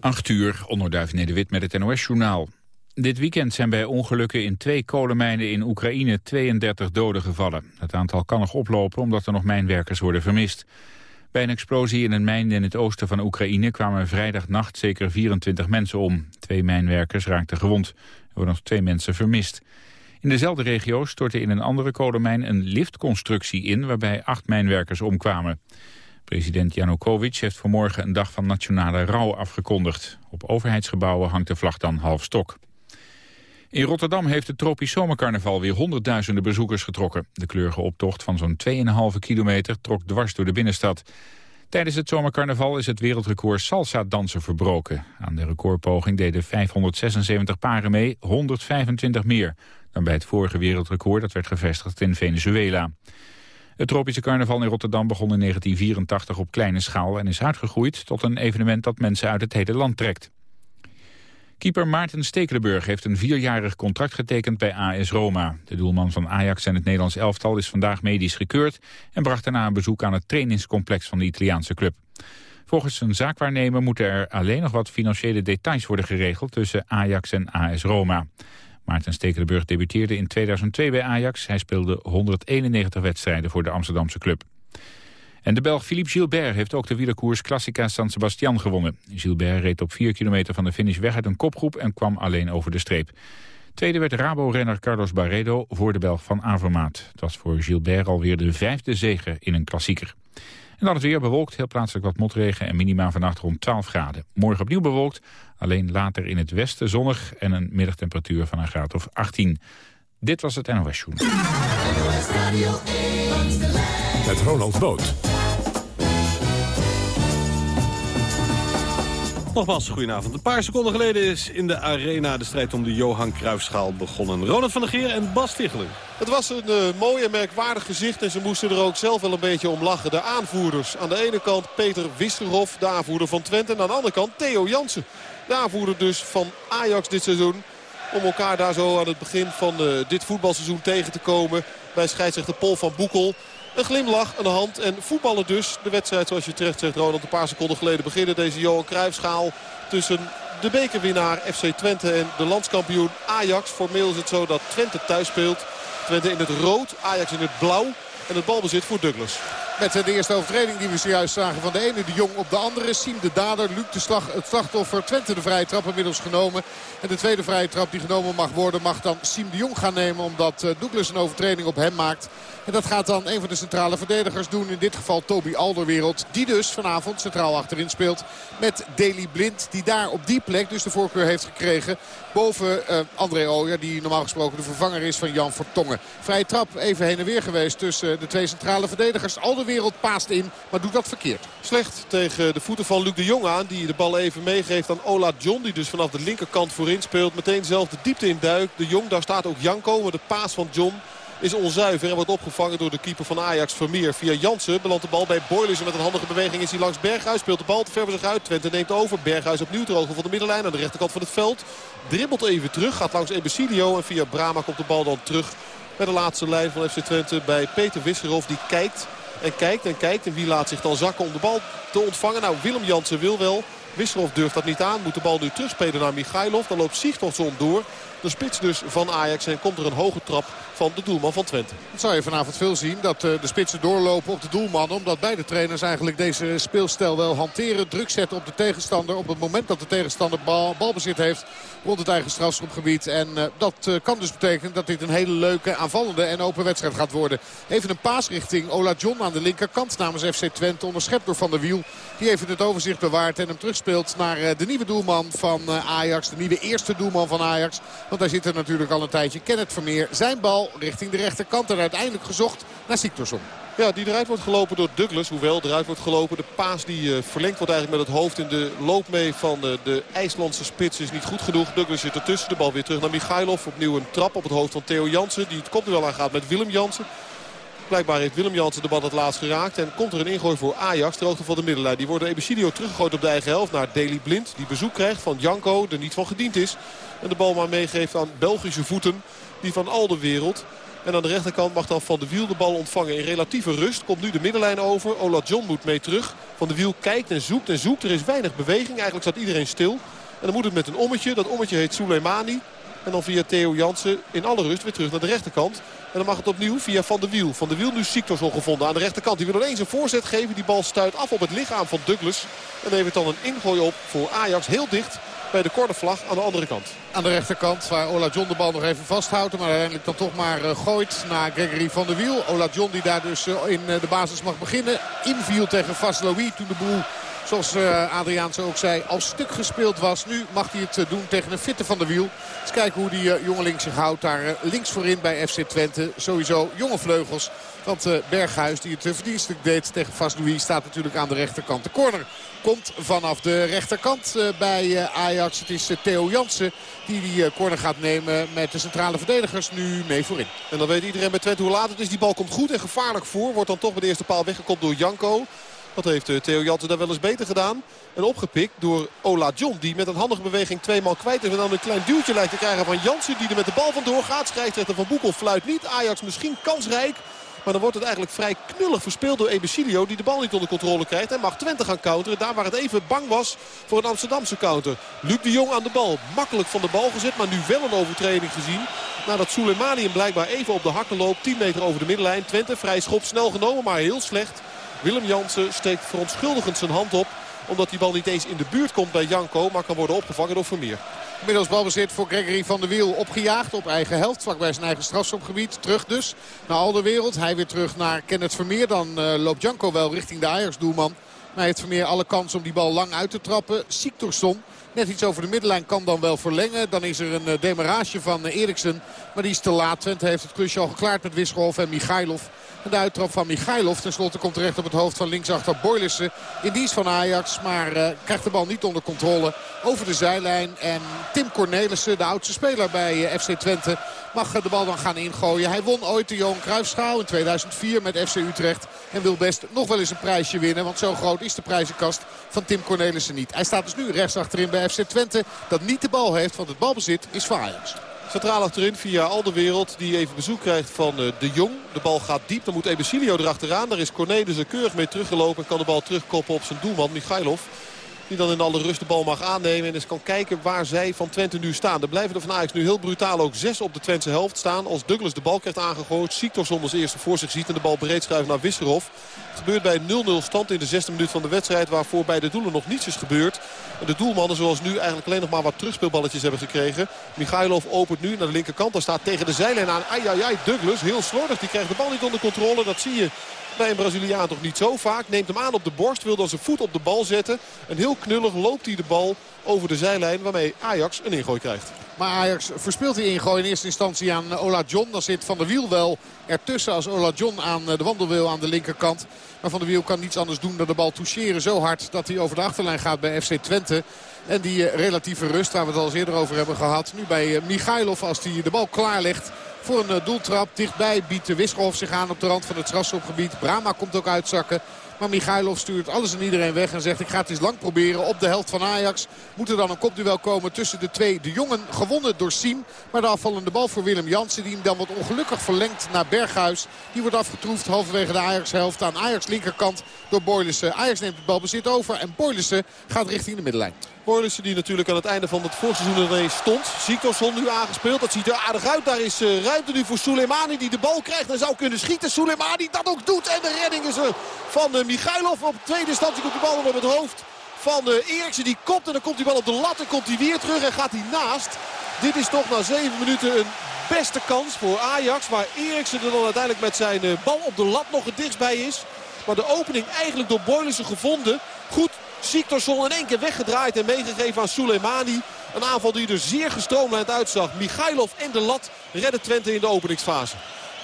8 uur, onderduif Nederwit met het NOS-journaal. Dit weekend zijn bij ongelukken in twee kolenmijnen in Oekraïne 32 doden gevallen. Het aantal kan nog oplopen omdat er nog mijnwerkers worden vermist. Bij een explosie in een mijn in het oosten van Oekraïne kwamen vrijdagnacht zeker 24 mensen om. Twee mijnwerkers raakten gewond. Er worden nog twee mensen vermist. In dezelfde regio stortte in een andere kolenmijn een liftconstructie in waarbij acht mijnwerkers omkwamen. President Janukovic heeft vanmorgen een dag van nationale rouw afgekondigd. Op overheidsgebouwen hangt de vlag dan half stok. In Rotterdam heeft het tropisch zomercarnaval weer honderdduizenden bezoekers getrokken. De kleurige optocht van zo'n 2,5 kilometer trok dwars door de binnenstad. Tijdens het zomercarnaval is het wereldrecord salsa-dansen verbroken. Aan de recordpoging deden 576 paren mee, 125 meer... dan bij het vorige wereldrecord dat werd gevestigd in Venezuela. Het tropische carnaval in Rotterdam begon in 1984 op kleine schaal... en is uitgegroeid tot een evenement dat mensen uit het hele land trekt. Keeper Maarten Stekelenburg heeft een vierjarig contract getekend bij AS Roma. De doelman van Ajax en het Nederlands elftal is vandaag medisch gekeurd... en bracht daarna een bezoek aan het trainingscomplex van de Italiaanse club. Volgens een zaakwaarnemer moeten er alleen nog wat financiële details worden geregeld... tussen Ajax en AS Roma. Maarten Stekelenburg debuteerde in 2002 bij Ajax. Hij speelde 191 wedstrijden voor de Amsterdamse club. En de Belg Philippe Gilbert heeft ook de wielerkoers Classica San Sebastian gewonnen. Gilbert reed op 4 kilometer van de finish weg uit een kopgroep en kwam alleen over de streep. Tweede werd Rabo-renner Carlos Barredo voor de Belg van Avermaat. Het was voor Gilbert alweer de vijfde zege in een klassieker. En dan het weer bewolkt, heel plaatselijk wat motregen en minima vannacht rond 12 graden. Morgen opnieuw bewolkt, alleen later in het westen zonnig en een middagtemperatuur van een graad of 18. Dit was het NOS Journal. Met Ronald Boot. Nogmaals, goedenavond. Een paar seconden geleden is in de arena de strijd om de Johan Cruijffschaal begonnen. Ronald van der Geer en Bas Tichler. Het was een uh, mooi en merkwaardig gezicht en ze moesten er ook zelf wel een beetje om lachen. De aanvoerders. Aan de ene kant Peter Wisserhoff, de aanvoerder van Twente. En aan de andere kant Theo Jansen. De aanvoerder dus van Ajax dit seizoen. Om elkaar daar zo aan het begin van uh, dit voetbalseizoen tegen te komen. Bij scheidsrechter Paul van Boekel. Een glimlach de hand en voetballen dus. De wedstrijd zoals je terecht zegt Ronald een paar seconden geleden beginnen. Deze Johan Cruijffschaal tussen de bekerwinnaar FC Twente en de landskampioen Ajax. Formeel is het zo dat Twente thuis speelt. Twente in het rood, Ajax in het blauw. En het balbezit voor Douglas. Met de eerste overtreding die we zojuist zagen van de ene de Jong op de andere. Siem de dader, Luc de slag, het slachtoffer. Twente de vrije trap inmiddels genomen. En de tweede vrije trap die genomen mag worden mag dan Siem de Jong gaan nemen. Omdat eh, Douglas een overtreding op hem maakt. En dat gaat dan een van de centrale verdedigers doen. In dit geval Toby Alderwereld. Die dus vanavond centraal achterin speelt. Met Deli Blind. Die daar op die plek dus de voorkeur heeft gekregen. Boven uh, André Ooyer. Die normaal gesproken de vervanger is van Jan Vertongen. Vrije trap even heen en weer geweest tussen de twee centrale verdedigers. Alderwereld paast in. Maar doet dat verkeerd. Slecht tegen de voeten van Luc de Jong aan. Die de bal even meegeeft aan Ola John. Die dus vanaf de linkerkant voorin speelt. Meteen zelf de diepte in duik. De Jong, daar staat ook Janko. Maar de paas van John is onzuiver en wordt opgevangen door de keeper van Ajax Vermeer. Via Jansen belandt de bal bij Boylers en met een handige beweging is hij langs Berghuis. Speelt de bal te ver voor zich uit. Twente neemt over. Berghuis opnieuw hoogte van de middenlijn aan de rechterkant van het veld. Dribbelt even terug, gaat langs Ebesilio en via Brama komt de bal dan terug bij de laatste lijn van FC Twente bij Peter Wisserhoff. Die kijkt en kijkt en kijkt. En wie laat zich dan zakken om de bal te ontvangen? Nou, Willem Jansen wil wel. Wisserhoff durft dat niet aan. Moet de bal nu terugspelen naar Michailov. Dan loopt Sigtorsson door. De spits dus van Ajax. En komt er een hoge trap van de doelman van Twente. Dat zou je vanavond veel zien. Dat de spitsen doorlopen op de doelman. Omdat beide trainers eigenlijk deze speelstijl wel hanteren. Druk zetten op de tegenstander. Op het moment dat de tegenstander bal, balbezit heeft rond het eigen strafschopgebied. En uh, dat uh, kan dus betekenen dat dit een hele leuke aanvallende en open wedstrijd gaat worden. Even een paas richting Ola John aan de linkerkant namens FC Twente. Onderschept door Van der Wiel. Die even het overzicht bewaart en hem terugspeelt naar uh, de nieuwe doelman van Ajax. De nieuwe eerste doelman van Ajax. Want daar zit er natuurlijk al een tijdje Kenneth Vermeer. Zijn bal richting de rechterkant en uiteindelijk gezocht naar Siktorsson. Ja, die eruit wordt gelopen door Douglas. Hoewel eruit wordt gelopen. De paas die uh, verlengd wordt eigenlijk met het hoofd in de loop mee van de, IJslandse spits is niet goed genoeg. Douglas zit ertussen. De bal weer terug naar Michailov. Opnieuw een trap op het hoofd van Theo Jansen. Die het wel aangaat met Willem Jansen. Blijkbaar heeft Willem Jansen de bal het laatst geraakt. En komt er een ingooi voor Ajax, ter hoogte van de middenlijn. Die wordt Ebesidio teruggegooid op de eigen helft naar Deli Blind. Die bezoek krijgt van Janko, er niet van gediend is. En de bal maar meegeeft aan Belgische voeten. Die van al de wereld En aan de rechterkant mag dan Van de Wiel de bal ontvangen in relatieve rust. Komt nu de middenlijn over. Ola John moet mee terug. Van de Wiel kijkt en zoekt en zoekt. Er is weinig beweging. Eigenlijk staat iedereen stil. En dan moet het met een ommetje. Dat ommetje heet Soleimani. En dan via Theo Jansen in alle rust weer terug naar de rechterkant. En dan mag het opnieuw via Van der Wiel. Van der Wiel nu Siktorsson gevonden aan de rechterkant. Die wil ineens een voorzet geven. Die bal stuit af op het lichaam van Douglas. En levert dan een ingooi op voor Ajax. Heel dicht bij de cornervlag aan de andere kant. Aan de rechterkant waar Ola John de bal nog even vasthoudt. Maar uiteindelijk dan toch maar uh, gooit naar Gregory van der Wiel. Ola John die daar dus uh, in uh, de basis mag beginnen. Inviel tegen Vasloui toen de boel zoals uh, Adriaan zo ook zei, al stuk gespeeld was. Nu mag hij het uh, doen tegen een fitte van de wiel. Eens kijken hoe die uh, jongeling zich houdt daar links voorin bij FC Twente. Sowieso jonge vleugels. Want Berghuis die het verdienstelijk deed tegen Vaslouis staat natuurlijk aan de rechterkant. De corner komt vanaf de rechterkant bij Ajax. Het is Theo Jansen die die corner gaat nemen met de centrale verdedigers nu mee voorin. En dan weet iedereen bij Twente hoe laat het is. Die bal komt goed en gevaarlijk voor. Wordt dan toch bij de eerste paal weggekopt door Janko. Dat heeft Theo Jansen daar wel eens beter gedaan. En opgepikt door Ola John. Die met een handige beweging twee man kwijt is. En dan een klein duwtje lijkt te krijgen van Jansen. Die er met de bal vandoor gaat. Scheidsrechter van Boekel fluit niet. Ajax misschien kansrijk. Maar dan wordt het eigenlijk vrij knullig verspeeld door Ebesilio. Die de bal niet onder controle krijgt. En mag Twente gaan counteren. Daar waar het even bang was voor een Amsterdamse counter. Luc de Jong aan de bal. Makkelijk van de bal gezet. Maar nu wel een overtreding gezien. Nadat Soleimani hem blijkbaar even op de hakken loopt. 10 meter over de middenlijn. Twente vrij schop snel genomen. Maar heel slecht. Willem Jansen steekt verontschuldigend zijn hand op. Omdat die bal niet eens in de buurt komt bij Janko. Maar kan worden opgevangen door Vermeer. Inmiddels balbezit voor Gregory van der Wiel opgejaagd op eigen helft. Vlakbij zijn eigen strafschopgebied. Terug dus naar Alderwereld. Hij weer terug naar Kenneth Vermeer. Dan uh, loopt Janko wel richting de Ajax-doelman. Maar hij heeft Vermeer alle kans om die bal lang uit te trappen. Siktorsson net iets over de middenlijn kan dan wel verlengen. Dan is er een uh, demarage van uh, Eriksen. Maar die is te laat. Twente heeft het klusje al geklaard met Wisselhof en Michailov. En de uittrap van Michailov tenslotte komt terecht op het hoofd van linksachter Boylissen. In dienst van Ajax, maar uh, krijgt de bal niet onder controle. Over de zijlijn. En Tim Cornelissen, de oudste speler bij FC Twente, mag de bal dan gaan ingooien. Hij won ooit de Johan Cruijffschaal in 2004 met FC Utrecht. En wil best nog wel eens een prijsje winnen. Want zo groot is de prijzenkast van Tim Cornelissen niet. Hij staat dus nu rechts achterin bij FC Twente. Dat niet de bal heeft, want het balbezit is voor Ajax. Centraal achterin via Alderwereld die even bezoek krijgt van uh, De Jong. De bal gaat diep, dan moet Ebesilio erachteraan. Daar is Cornelissen keurig mee teruggelopen en kan de bal terugkoppen op zijn doelman Michailov. Die dan in alle rust de bal mag aannemen en eens kan kijken waar zij van Twente nu staan. Er blijven er van Ajax nu heel brutaal ook zes op de Twentse helft staan. Als Douglas de bal krijgt aangegooid. Siktorsson als eerste voor zich ziet en de bal breed schuift naar Wisserhof. Het gebeurt bij 0-0 stand in de zesde minuut van de wedstrijd. Waarvoor bij de doelen nog niets is gebeurd. De doelmannen zoals nu eigenlijk alleen nog maar wat terugspeelballetjes hebben gekregen. Michailov opent nu naar de linkerkant. Daar staat tegen de zijlijn aan. Ai, ai, ai, Douglas heel slordig. Die krijgt de bal niet onder controle. Dat zie je bij een Braziliaan toch niet zo vaak. Neemt hem aan op de borst, wil dan zijn voet op de bal zetten. En heel knullig loopt hij de bal over de zijlijn waarmee Ajax een ingooi krijgt. Maar Ajax verspeelt die ingooi in eerste instantie aan Ola John. Dan zit Van der Wiel wel ertussen als Ola John aan de wandel wil aan de linkerkant. Maar Van der Wiel kan niets anders doen dan de bal toucheren zo hard dat hij over de achterlijn gaat bij FC Twente. En die relatieve rust waar we het al eerder over hebben gehad. Nu bij Michailov als hij de bal klaarlegt voor een doeltrap. Dichtbij biedt de Wisselhof zich aan op de rand van het strafschopgebied. Brama komt ook uitzakken. Maar Michailov stuurt alles en iedereen weg en zegt ik ga het eens lang proberen. Op de helft van Ajax moet er dan een kopduel komen tussen de twee. De jongen gewonnen door Siem. Maar de afvallende bal voor Willem Jansen die hem dan wat ongelukkig verlengt naar Berghuis. Die wordt afgetroefd halverwege de Ajax helft aan Ajax linkerkant door Boylissen. Ajax neemt het balbezit over en Boylissen gaat richting de middenlijn. Boylissen die natuurlijk aan het einde van het voorseizoen ineens stond. Siktorsson nu aangespeeld. Dat ziet er aardig uit. Daar is uh, ruimte nu voor Soleimani die de bal krijgt en zou kunnen schieten. Soleimani dat ook doet. En de redding is er van uh, Michailov. Op tweede instantie komt de bal op het hoofd van uh, Eriksen. Die kopt en dan komt die bal op de lat en komt hij weer terug en gaat hij naast. Dit is toch na zeven minuten een beste kans voor Ajax. Waar Eriksen er dan uiteindelijk met zijn bal op de lat nog het dichtst bij is. Maar de opening eigenlijk door Boylissen gevonden. Goed Siktorsson in één keer weggedraaid en meegegeven aan Soleimani. Een aanval die er zeer gestroomlijnd uitzag. Michailov en de lat redden Twente in de openingsfase.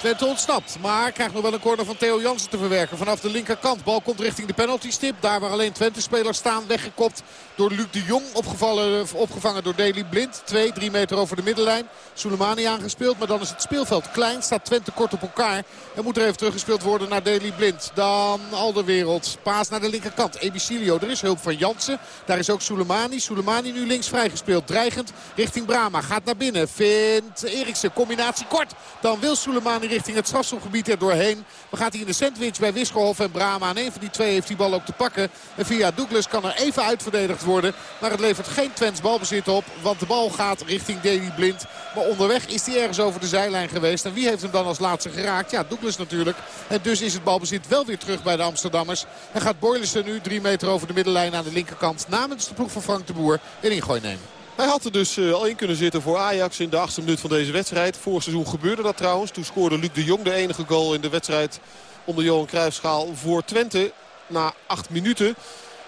Twente ontsnapt. Maar krijgt nog wel een corner van Theo Jansen te verwerken. Vanaf de linkerkant. Bal komt richting de penaltystip. Daar waar alleen Twente-spelers staan. Weggekopt door Luc de Jong. Opgevallen, opgevangen door Deli Blind. Twee, drie meter over de middenlijn. Soleimani aangespeeld. Maar dan is het speelveld klein. Staat Twente kort op elkaar. En moet er even teruggespeeld worden naar Deli Blind. Dan Alderwereld. Paas naar de linkerkant. Ebicilio. Er is hulp van Jansen. Daar is ook Soleimani. Soleimani nu links vrijgespeeld. Dreigend richting Brama. Gaat naar binnen. Vindt Eriksen. Combinatie kort. Dan wil Soleimani richting het strafschopgebied er doorheen. Maar gaat hij in de sandwich bij Wisselhof en Brama. En een van die twee heeft die bal ook te pakken. En via Douglas kan er even uitverdedigd worden. Maar het levert geen Twents balbezit op. Want de bal gaat richting Davy Blind. Maar onderweg is hij ergens over de zijlijn geweest. En wie heeft hem dan als laatste geraakt? Ja, Douglas natuurlijk. En dus is het balbezit wel weer terug bij de Amsterdammers. En gaat Boylissen nu drie meter over de middenlijn aan de linkerkant. Namens de ploeg van Frank de Boer een ingooi nemen. Hij had er dus uh, al in kunnen zitten voor Ajax in de achtste minuut van deze wedstrijd. Vorig seizoen gebeurde dat trouwens. Toen scoorde Luc de Jong de enige goal in de wedstrijd onder Johan Cruijffschaal voor Twente. Na acht minuten.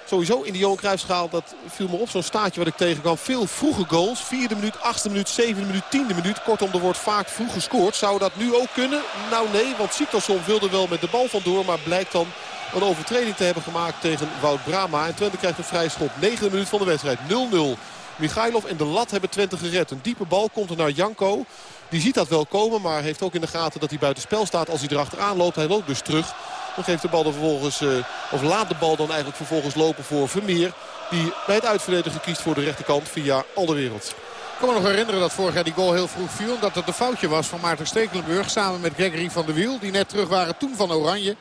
Sowieso in die Johan Cruijffschaal, dat viel me op zo'n staatje wat ik tegenkwam. Veel vroege goals. Vierde minuut, achtste minuut, zevende minuut, tiende minuut. Kortom, er wordt vaak vroeg gescoord. Zou dat nu ook kunnen? Nou nee, want Siktorsson wilde wel met de bal vandoor. Maar blijkt dan een overtreding te hebben gemaakt tegen Wout Brama. En Twente krijgt een vrij schop. Negende minuut van de wedstrijd. 0-0. Michailov en de lat hebben Twente gered. Een diepe bal komt er naar Janko. Die ziet dat wel komen, maar heeft ook in de gaten dat hij buiten spel staat als hij erachteraan loopt. Hij loopt dus terug. Dan geeft de bal dan vervolgens, uh, of laat de bal dan eigenlijk vervolgens lopen voor Vermeer. Die bij het uitverdedigen kiest voor de rechterkant via Alderwereld. Ik kan me nog herinneren dat vorig jaar die goal heel vroeg viel. Omdat het een foutje was van Maarten Stekelenburg samen met Gregory van der Wiel. Die net terug waren toen van Oranje.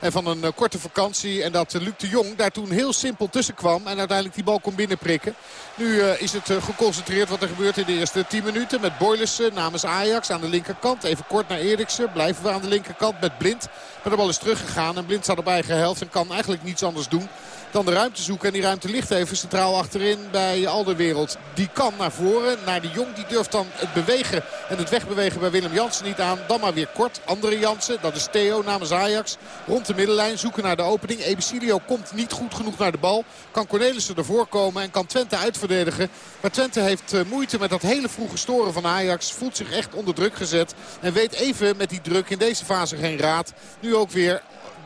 En van een korte vakantie. En dat Luc de Jong daar toen heel simpel tussen kwam. En uiteindelijk die bal kon binnenprikken. Nu uh, is het geconcentreerd wat er gebeurt in de eerste 10 minuten. Met Boylissen namens Ajax aan de linkerkant. Even kort naar Eriksen. Blijven we aan de linkerkant met Blind. Maar de bal is teruggegaan. En Blind staat op eigen en kan eigenlijk niets anders doen dan de ruimte zoeken. En die ruimte ligt even centraal achterin bij Alderwereld. Die kan naar voren, naar de Jong. Die durft dan het bewegen en het wegbewegen bij Willem Jansen niet aan. Dan maar weer kort. Andere Jansen, dat is Theo namens Ajax. Rond de middenlijn zoeken naar de opening. Ebicilio komt niet goed genoeg naar de bal. Kan Cornelissen ervoor komen en kan Twente uitverdedigen. Maar Twente heeft moeite met dat hele vroege storen van Ajax. Voelt zich echt onder druk gezet. En weet even met die druk in deze fase geen raad. Nu ook weer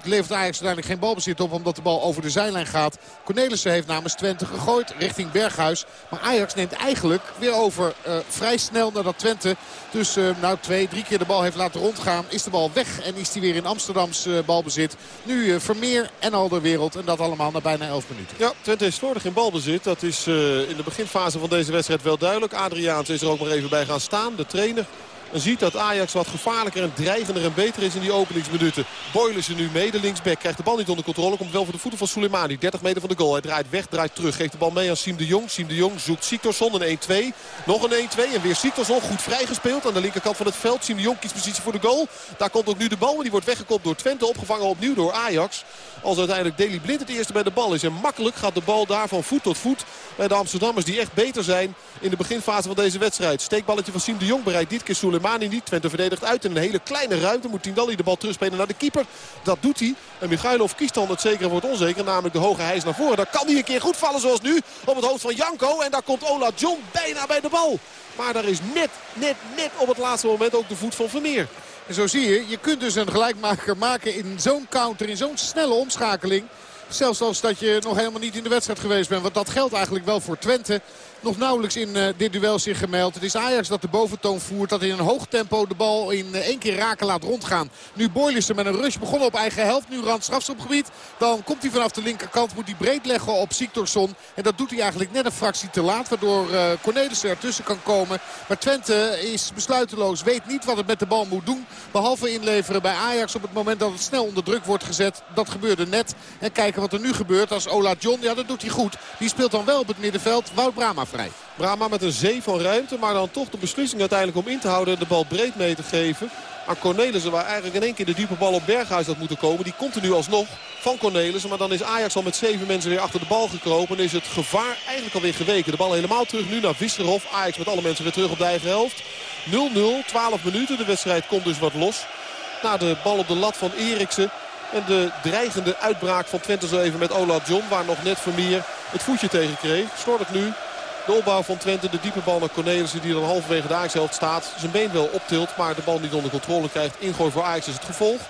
levert Ajax uiteindelijk geen balbezit op omdat de bal over de zijlijn gaat. Cornelissen heeft namens Twente gegooid richting Berghuis. Maar Ajax neemt eigenlijk weer over uh, vrij snel nadat Twente dus uh, nou twee, drie keer de bal heeft laten rondgaan. Is de bal weg en is die weer in Amsterdams uh, balbezit. Nu Vermeer en Alderwereld en dat allemaal na bijna 11 minuten. Ja, Twente is slordig in balbezit. Dat is in de beginfase van deze wedstrijd wel duidelijk. Adriaans is er ook maar even bij gaan staan. De trainer en ziet dat Ajax wat gevaarlijker en dreigender en beter is in die openingsminuten. Boylen ze nu mee. De linksback krijgt de bal niet onder controle. Komt wel voor de voeten van Soleimani. 30 meter van de goal. Hij draait weg, draait terug. Geeft de bal mee aan Siem de Jong. Siem de Jong zoekt Siktorsson. Een 1-2. Nog een 1-2. En weer Siktorsson. Goed vrijgespeeld aan de linkerkant van het veld. Siem de Jong kiest positie voor de goal. Daar komt ook nu de bal. Maar die wordt weggekopt door Twente. Opgevangen opnieuw door Ajax. Als uiteindelijk Deli Blind het eerste bij de bal is. En makkelijk gaat de bal daar van voet tot voet. Bij de Amsterdammers die echt beter zijn in de beginfase van deze wedstrijd. Steekballetje van Siem de Jong bereikt dit keer Soleimani niet. Twente verdedigt uit in een hele kleine ruimte. Moet Tindalli de bal terugspelen naar de keeper. Dat doet hij. En Michailov kiest dan het zekere voor het onzekere. Namelijk de hoge hijs naar voren. Daar kan hij een keer goed vallen zoals nu. Op het hoofd van Janko. En daar komt Ola John bijna bij de bal. Maar daar is net, net, net op het laatste moment ook de voet van Vermeer. En zo zie je, je kunt dus een gelijkmaker maken in zo'n counter, in zo'n snelle omschakeling. Zelfs als dat je nog helemaal niet in de wedstrijd geweest bent. Want dat geldt eigenlijk wel voor Twente nog nauwelijks in uh, dit duel zich gemeld. Het is Ajax dat de boventoon voert. Dat in een hoog tempo de bal in uh, één keer raken laat rondgaan. Nu Boylissen met een rush begonnen op eigen helft. Nu rand strafstopgebied. Dan komt hij vanaf de linkerkant. Moet hij breed leggen op Siktorsson. En dat doet hij eigenlijk net een fractie te laat. Waardoor uh, Cornelissen ertussen kan komen. Maar Twente is besluiteloos. Weet niet wat het met de bal moet doen. Behalve inleveren bij Ajax op het moment dat het snel onder druk wordt gezet. Dat gebeurde net. En kijken wat er nu gebeurt als Ola John. Ja, dat doet hij goed. Die speelt dan wel op het middenveld. Wout Brama vrij. Brama met een zee van ruimte. Maar dan toch de beslissing uiteindelijk om in te houden. De bal breed mee te geven. Aan Cornelissen waar eigenlijk in één keer de diepe bal op Berghuis had moeten komen. Die komt er nu alsnog van Cornelissen. Maar dan is Ajax al met zeven mensen weer achter de bal gekropen. En is het gevaar eigenlijk alweer geweken. De bal helemaal terug nu naar Visserhof. Ajax met alle mensen weer terug op de eigen helft. 0-0, 12 minuten. De wedstrijd komt dus wat los. Na de bal op de lat van Eriksen. En de dreigende uitbraak van Twente zo even met Ola John. Waar nog net Vermeer het voetje tegen kreeg. Slordig nu De opbouw van Twente, de diepe bal naar Cornelissen die dan halverwege de Ajax-helft staat. Zijn been wel optilt, maar de bal niet onder controle krijgt. Ingooi voor Ajax is het gevolg.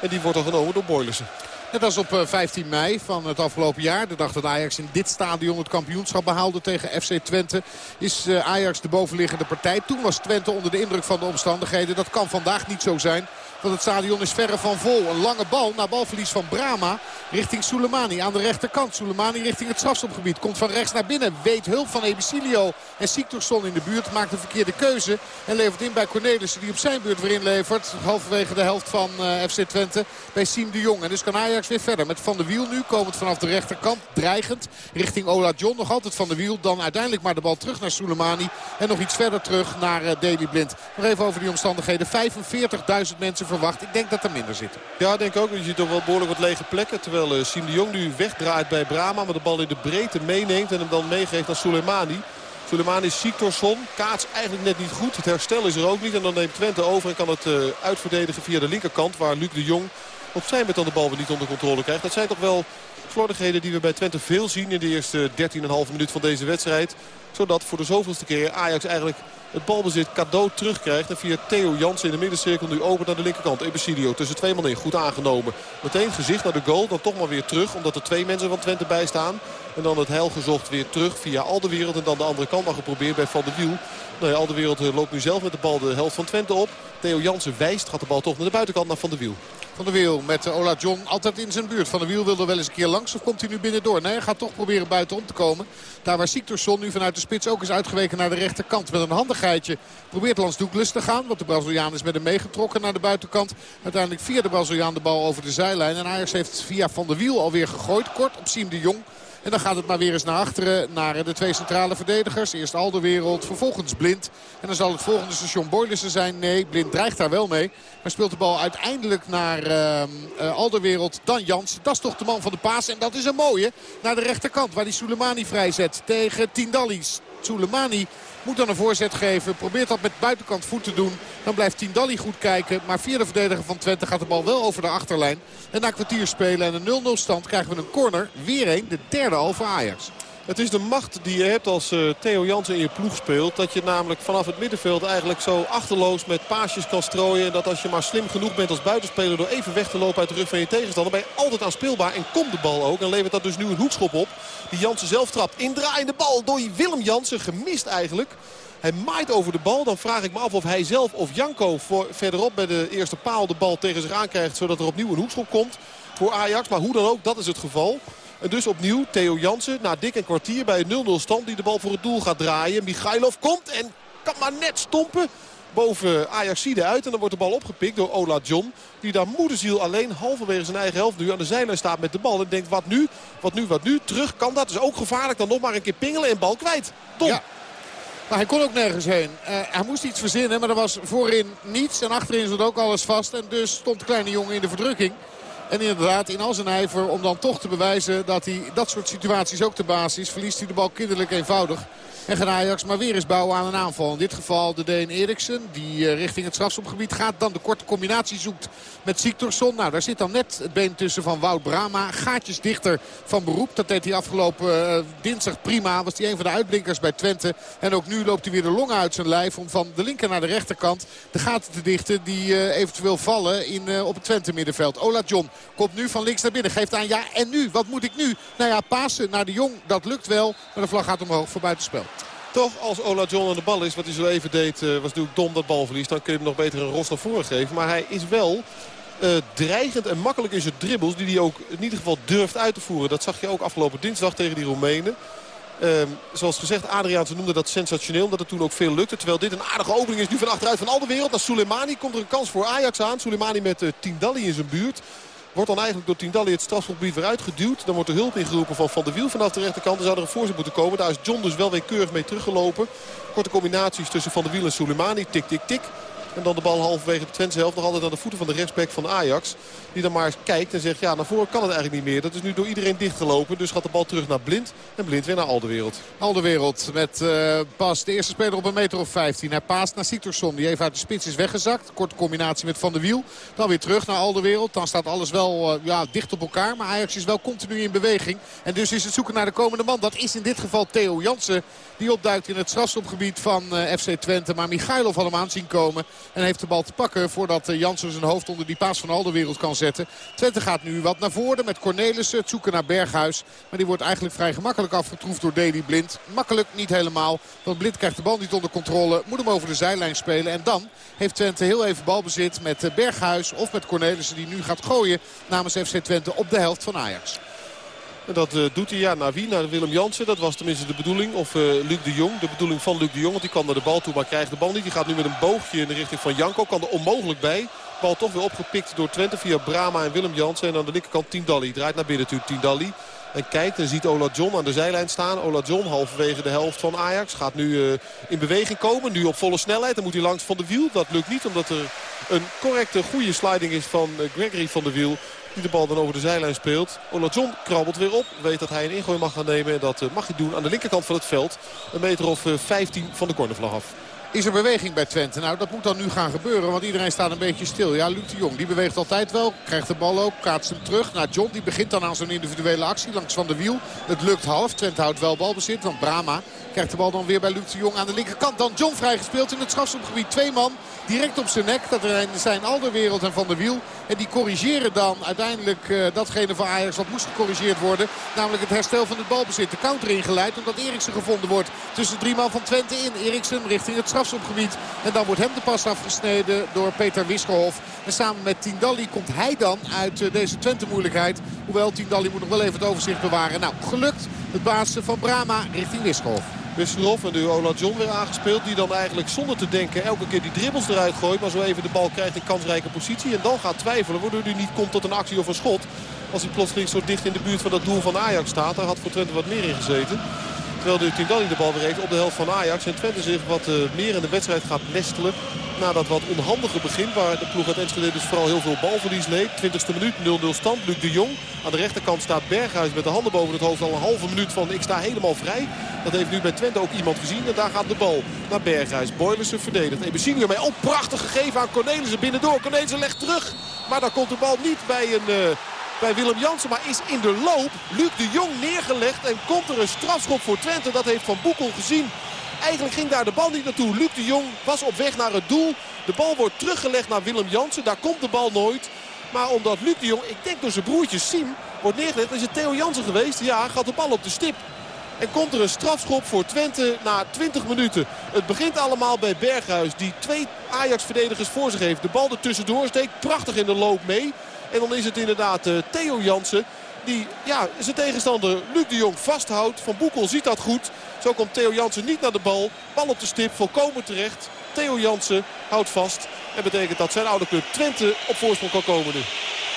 En die wordt dan genomen door Boylissen. Net als op 15 eh, mei van het afgelopen jaar. De dag dat Ajax in dit stadion het kampioenschap behaalde tegen FC Twente. Is eh, Ajax de bovenliggende partij. Toen was Twente onder de indruk van de omstandigheden. Dat kan vandaag niet zo zijn. Want het stadion is verre van vol. Een lange bal na balverlies van Brama richting Soleimani aan de rechterkant. Soleimani richting het strafstopgebied. Komt van rechts naar binnen. Weet hulp van Ebicilio en Siktorsson in de buurt. Maakt een verkeerde keuze. En levert in bij Cornelissen die op zijn beurt weer inlevert. Halverwege de helft van eh, FC Twente bij Siem de Jong. En dus kan Ajax weer verder met Van der Wiel nu. Komend vanaf de rechterkant. Dreigend richting Ola John. Nog altijd Van der Wiel. Dan uiteindelijk maar de bal terug naar Soleimani. En nog iets verder terug naar uh, Daley Blind. Nog even over die omstandigheden. 45.000 mensen Ik denk dat er minder zitten. Ja, denk ook. Je ziet toch wel behoorlijk wat lege plekken. Terwijl uh, Siem de Jong nu wegdraait bij Brama. Maar de bal in de breedte meeneemt en hem dan meegeeft aan Soleimani. Soleimani is Siktorsson. Kaats eigenlijk net niet goed. Het herstel is er ook niet. En dan neemt Twente over en kan het uh, uitverdedigen via de linkerkant. Waar Luc de Jong op zijn met dan de bal weer niet onder controle krijgt. Dat zijn toch wel slordigheden die we bij Twente veel zien in de eerste 13,5 minuut van deze wedstrijd. Zodat voor de zoveelste keer Ajax eigenlijk het balbezit cadeau terugkrijgt. En via Theo Jansen in de middencirkel nu open naar de linkerkant. Ebesilio tussen twee man in. Goed aangenomen. Meteen gezicht naar de goal. Dan toch maar weer terug. Omdat er twee mensen van Twente bij staan. En dan het heil gezocht weer terug via Alderwereld. En dan de andere kant maar geprobeerd bij Van der Wiel. Nou ja, Alderwereld eh, loopt nu zelf met de bal de helft van Twente op. Theo Jansen wijst. Gaat de bal toch naar de buitenkant naar Van der Wiel. Van der Wiel met Ola John altijd in zijn buurt. Van der Wiel wil er wel eens een keer langs of komt hij nu binnendoor? Nee, hij gaat toch proberen buitenom te komen. Daar waar Siktorsson nu vanuit de spits ook is uitgeweken naar de rechterkant. Met een handigheidje probeert Lans Douglas te gaan. Want de Braziliaan is met hem meegetrokken naar de buitenkant. Uiteindelijk via de Braziliaan de bal over de zijlijn. En Ajax heeft via Van der Wiel alweer gegooid. Kort op Siem de Jong. En dan gaat het maar weer eens naar achteren. Naar de twee centrale verdedigers. Eerst Alderwereld, vervolgens Blind. En dan zal het volgende station Boylissen zijn. Nee, Blind dreigt daar wel mee. Maar speelt de bal uiteindelijk naar uh, Alderwereld. Dan Jans. Dat is toch de man van de paas. En dat is een mooie. Naar de rechterkant waar die Soleimani vrijzet. Tegen Tindallis. Soleimani moet dan een voorzet geven. Probeert dat met buitenkant voet te doen. Dan blijft Tindalli goed kijken. Maar via de verdediger van Twente gaat de bal wel over de achterlijn. En na kwartier spelen en een 0-0 stand krijgen we een corner. Weer een, de derde al voor Ajax. Het is de macht die je hebt als uh, Theo Jansen in je ploeg speelt. Dat je namelijk vanaf het middenveld eigenlijk zo achterloos met paasjes kan strooien. En dat als je maar slim genoeg bent als buitenspeler door even weg te lopen uit de rug van je tegenstander. ben je altijd aanspeelbaar en komt de bal ook. En levert dat dus nu een hoekschop op. Die Jansen zelf trapt. Indraaiende bal door Willem Jansen. Gemist eigenlijk. Hij maait over de bal. Dan vraag ik me af of hij zelf of Janko voor, verderop bij de eerste paal de bal tegen zich aankrijgt. Zodat er opnieuw een hoekschop komt voor Ajax. Maar hoe dan ook, dat is het geval. En dus opnieuw Theo Jansen na dik een kwartier bij een 0-0 stand die de bal voor het doel gaat draaien. Michailov komt en kan maar net stompen boven Ajaxide uit. En dan wordt de bal opgepikt door Ola John. Die daar moederziel alleen halverwege zijn eigen helft nu aan de zijlijn staat met de bal. En denkt wat nu, wat nu, wat nu. Terug kan dat. is ook gevaarlijk. Dan nog maar een keer pingelen en bal kwijt. Dom. Ja. Maar hij kon ook nergens heen. Uh, hij moest iets verzinnen, maar er was voorin niets. En achterin zat ook alles vast. En dus stond de kleine jongen in de verdrukking. En inderdaad, in al zijn ijver om dan toch te bewijzen dat hij dat soort situaties ook de basis is. Verliest hij de bal kinderlijk eenvoudig. En gaat maar weer eens bouwen aan een aanval. In dit geval de Deen Eriksen die eh, richting het strafschopgebied gaat. Dan de korte combinatie zoekt met Siktorsson. Nou, daar zit dan net het been tussen van Wout Brama. Gaatjes dichter van beroep. Dat deed hij afgelopen uh, dinsdag prima. Was hij een van de uitblinkers bij Twente. En ook nu loopt hij weer de longen uit zijn lijf. Om van de linker naar de rechterkant de gaten te dichten. Die uh, eventueel vallen in, op het Twente middenveld. Ola John komt nu van links naar binnen. Geeft aan ja en nu? Wat moet ik nu? Nou ja, pasen naar de Jong. Dat lukt wel. Maar de vlag gaat omhoog voor buitenspel. Toch, als Ola John aan de bal is, wat hij zo even deed, uh, was natuurlijk dom dat balverlies. Dan kun je hem nog beter een ros naar voren geven. Maar hij is wel uh, dreigend en makkelijk in zijn dribbles. Die hij ook in ieder geval durft uit te voeren. Dat zag je ook afgelopen dinsdag tegen die Roemenen. Uh, zoals gezegd, Adriaanse noemde dat sensationeel. Omdat het toen ook veel lukte. Terwijl dit een aardige opening is nu van achteruit van al de wereld. Naar Soleimani komt er een kans voor Ajax aan. Soleimani met uh, Tindalli in zijn buurt. Wordt dan eigenlijk door Tindalli het strafschopgebied weer uitgeduwd. Dan wordt er hulp ingeroepen van Van der Wiel vanaf de rechterkant. Dan zou er een voorzet moeten komen. Daar is John dus wel weer keurig mee teruggelopen. Korte combinaties tussen Van der Wiel en Soleimani. Tik, tik, tik. En dan de bal halverwege de Twente helft nog altijd aan de voeten van de rechtsback van Ajax. Die dan maar kijkt en zegt ja naar voren kan het eigenlijk niet meer. Dat is nu door iedereen dichtgelopen. Dus gaat de bal terug naar Blind. En Blind weer naar Alderwereld. Alderwereld met pas de eerste speler op een meter of 15. Hij paast naar Sietersson. Die even uit de spits is weggezakt. Korte combinatie met Van der Wiel. Dan weer terug naar Alderwereld. Dan staat alles wel uh, ja, dicht op elkaar. Maar Ajax is wel continu in beweging. En dus is het zoeken naar de komende man. Dat is in dit geval Theo Jansen. Die opduikt in het strafstopgebied van uh, FC Twente. Maar Michailov had hem aan zien komen. En heeft de bal te pakken voordat Jansen zijn hoofd onder die paas van Alderwereld kan zetten. Twente gaat nu wat naar voren met Cornelissen. Het zoeken naar Berghuis. Maar die wordt eigenlijk vrij gemakkelijk afgetroefd door Deli Blind. Makkelijk, niet helemaal. Want Blind krijgt de bal niet onder controle. Moet hem over de zijlijn spelen. En dan heeft Twente heel even balbezit met Berghuis of met Cornelissen. Die nu gaat gooien namens FC Twente op de helft van Ajax. En dat uh, doet hij ja, naar wie? Naar Willem Jansen. Dat was tenminste de bedoeling. Of uh, Luc de Jong. De bedoeling van Luc de Jong. Want die kwam naar de bal toe, maar krijgt de bal niet. Die gaat nu met een boogje in de richting van Janko. Kan er onmogelijk bij. Bal toch weer opgepikt door Twente via Brama en Willem Jansen. En aan de linkerkant Tindalli. Draait naar binnen toe Tindalli. En kijkt en ziet Ola John aan de zijlijn staan. Ola John halverwege de helft van Ajax. Gaat nu uh, in beweging komen. Nu op volle snelheid. Dan moet hij langs van de wiel. Dat lukt niet omdat er een correcte goede sliding is van Gregory van de wiel. Die de bal dan over de zijlijn speelt. Ola John krabbelt weer op. Weet dat hij een ingooi mag gaan nemen. En dat uh, mag hij doen aan de linkerkant van het veld. Een meter of uh, 15 van de cornervlag af. Is er beweging bij Twente? Nou, dat moet dan nu gaan gebeuren, want iedereen staat een beetje stil. Ja, Luc de Jong, die beweegt altijd wel. Krijgt de bal ook, kaatst hem terug naar John. Die begint dan aan zo'n individuele actie langs Van de Wiel. Het lukt half. Twente houdt wel balbezit, want Brama krijgt de bal dan weer bij Luc de Jong aan de linkerkant. Dan John vrijgespeeld in het strafschopgebied. Twee man direct op zijn nek. Dat zijn Alderwereld en Van der Wiel. En die corrigeren dan uiteindelijk uh, datgene van Ajax wat moest gecorrigeerd worden. Namelijk het herstel van het balbezit. De counter ingeleid omdat Eriksen gevonden wordt tussen drie man van Twente in. Eriksen richting het En dan wordt hem de pas afgesneden door Peter Wiskerhof. En samen met Tindalli komt hij dan uit uh, deze Twente moeilijkheid. Hoewel Tindalli moet nog wel even het overzicht bewaren. Nou, gelukt. Het baasen van Brama richting Wiskerhof. Wisselhof en nu Ola John weer aangespeeld. Die dan eigenlijk zonder te denken elke keer die dribbles eruit gooit. Maar zo even de bal krijgt in kansrijke positie. En dan gaat twijfelen waardoor hij niet komt tot een actie of een schot. Als hij plotseling zo dicht in de buurt van dat doel van Ajax staat. Daar had voor Twente wat meer in gezeten. Terwijl de Tindalli de bal weer heeft op de helft van Ajax. En Twente zich wat uh, meer in de wedstrijd gaat nestelen. Na dat wat onhandige begin waar de ploeg uit Enschede dus vooral heel veel balverlies leed. 20ste minuut 0-0 stand. Luc de Jong. Aan de rechterkant staat Berghuis met de handen boven het hoofd al een halve minuut van ik sta helemaal vrij. Dat heeft nu bij Twente ook iemand gezien. En daar gaat de bal naar Berghuis. Boylissen verdedigt. Ebesinio mee. Oh, prachtig gegeven aan Cornelissen binnendoor. Cornelissen legt terug. Maar dan komt de bal niet bij een... Uh, bij Willem Jansen. Maar is in de loop Luc de Jong neergelegd. En komt er een strafschop voor Twente. Dat heeft Van Boekel gezien. Eigenlijk ging daar de bal niet naartoe. Luc de Jong was op weg naar het doel. De bal wordt teruggelegd naar Willem Jansen. Daar komt de bal nooit. Maar omdat Luc de Jong, ik denk door zijn broertje Siem, wordt neergelegd. Is het Theo Jansen geweest? Ja, gaat de bal op de stip. En komt er een strafschop voor Twente na 20 minuten. Het begint allemaal bij Berghuis. Die twee Ajax-verdedigers voor zich heeft. De bal er tussendoor steekt. Prachtig in de loop mee. En dan is het inderdaad uh, Theo Jansen. Die ja, zijn tegenstander Luc de Jong vasthoudt. Van Boekel ziet dat goed. Zo komt Theo Jansen niet naar de bal. Bal op de stip. Volkomen terecht. Theo Jansen houdt vast. En betekent dat zijn oude club Twente op voorsprong kan komen nu.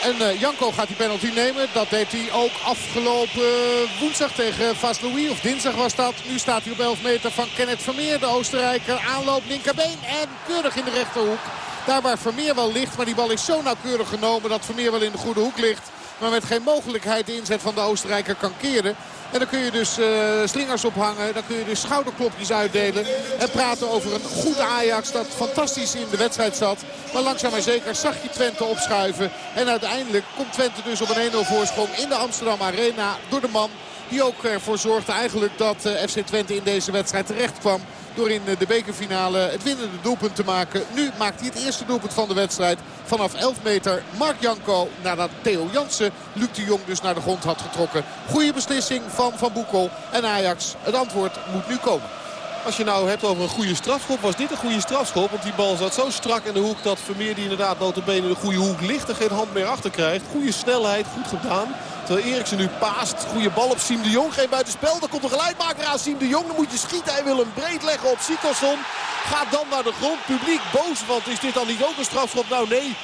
En uh, Janko gaat die penalty nemen. Dat deed hij ook afgelopen woensdag tegen Vaslui. Of dinsdag was dat. Nu staat hij op 11 meter van Kenneth Vermeer. De Oostenrijker aanloop linkerbeen. En keurig in de rechterhoek. Daar waar Vermeer wel ligt. Maar die bal is zo nauwkeurig genomen dat Vermeer wel in de goede hoek ligt. Maar met geen mogelijkheid de inzet van de Oostenrijker kan keren. En dan kun je dus uh, slingers ophangen. Dan kun je dus schouderklopjes uitdelen. En praten over een goed Ajax dat fantastisch in de wedstrijd zat. Maar langzaam maar zeker zag je Twente opschuiven. En uiteindelijk komt Twente dus op een 1-0 voorsprong in de Amsterdam Arena. Door de man die ook ervoor zorgde eigenlijk dat uh, FC Twente in deze wedstrijd terecht kwam. Door in de bekerfinale het winnende doelpunt te maken. Nu maakt hij het eerste doelpunt van de wedstrijd. Vanaf 11 meter Mark Janko nadat Theo Jansen Luc de Jong dus naar de grond had getrokken. Goede beslissing van Van Boekel en Ajax. Het antwoord moet nu komen. Als je nou hebt over een goede strafschop, was dit een goede strafschop. Want die bal zat zo strak in de hoek dat Vermeer die inderdaad notabene de goede hoek ligt. Er geen hand meer achter krijgt. Goede snelheid, goed gedaan. Terwijl Eriksen nu paast. Goede bal op Siem de Jong. Geen buitenspel. Dan komt een gelijkmaker aan Siem de Jong. Dan moet je schieten. Hij wil hem breed leggen op Sikkelson. Gaat dan naar de grond. Publiek boos. Want is dit dan niet ook een strafschop? Nou nee.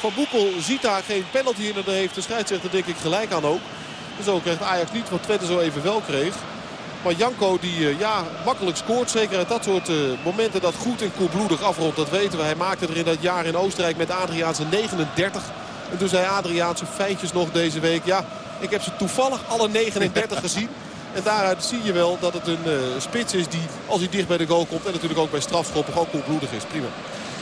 Van Boekel ziet daar geen penalty in. En daar heeft de scheidsrechter denk ik gelijk aan ook. En zo krijgt Ajax niet wat Twente zo even wel kreeg. Maar Janko die ja, makkelijk scoort. Zeker uit dat soort momenten dat goed en koelbloedig afrondt. Dat weten we. Hij maakte er in dat jaar in Oostenrijk met Adriaanse 39. En toen zei Adriaanse feitjes nog deze week. Ja, ik heb ze toevallig alle 39 gezien. En daaruit zie je wel dat het een uh, spits is die als hij dicht bij de goal komt... en natuurlijk ook bij strafschoppen gewoon koelbloedig is. Prima.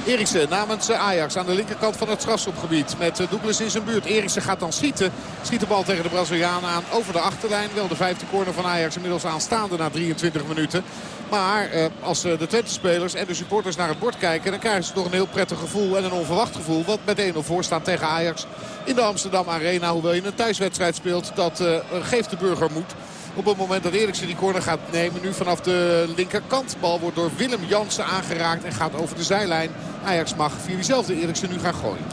Eriksen namens eh, Ajax aan de linkerkant van het strafschopgebied. Met eh, Douglas in zijn buurt. Eriksen gaat dan schieten. Schiet de bal tegen de Brazilianen aan over de achterlijn. Wel de vijfde corner van Ajax inmiddels aanstaande na 23 minuten. Maar eh, als de Twente-spelers en de supporters naar het bord kijken... dan krijgen ze toch een heel prettig gevoel en een onverwacht gevoel. Wat met 1-0 voor staat tegen Ajax in de Amsterdam Arena. Hoewel je een thuiswedstrijd speelt, dat uh, geeft de burger moed. Op het moment dat Eriksen die corner gaat nemen. Nu vanaf de linkerkant. Bal wordt door Willem Jansen aangeraakt en gaat over de zijlijn. Ajax mag via diezelfde Eriksen nu gaan gooien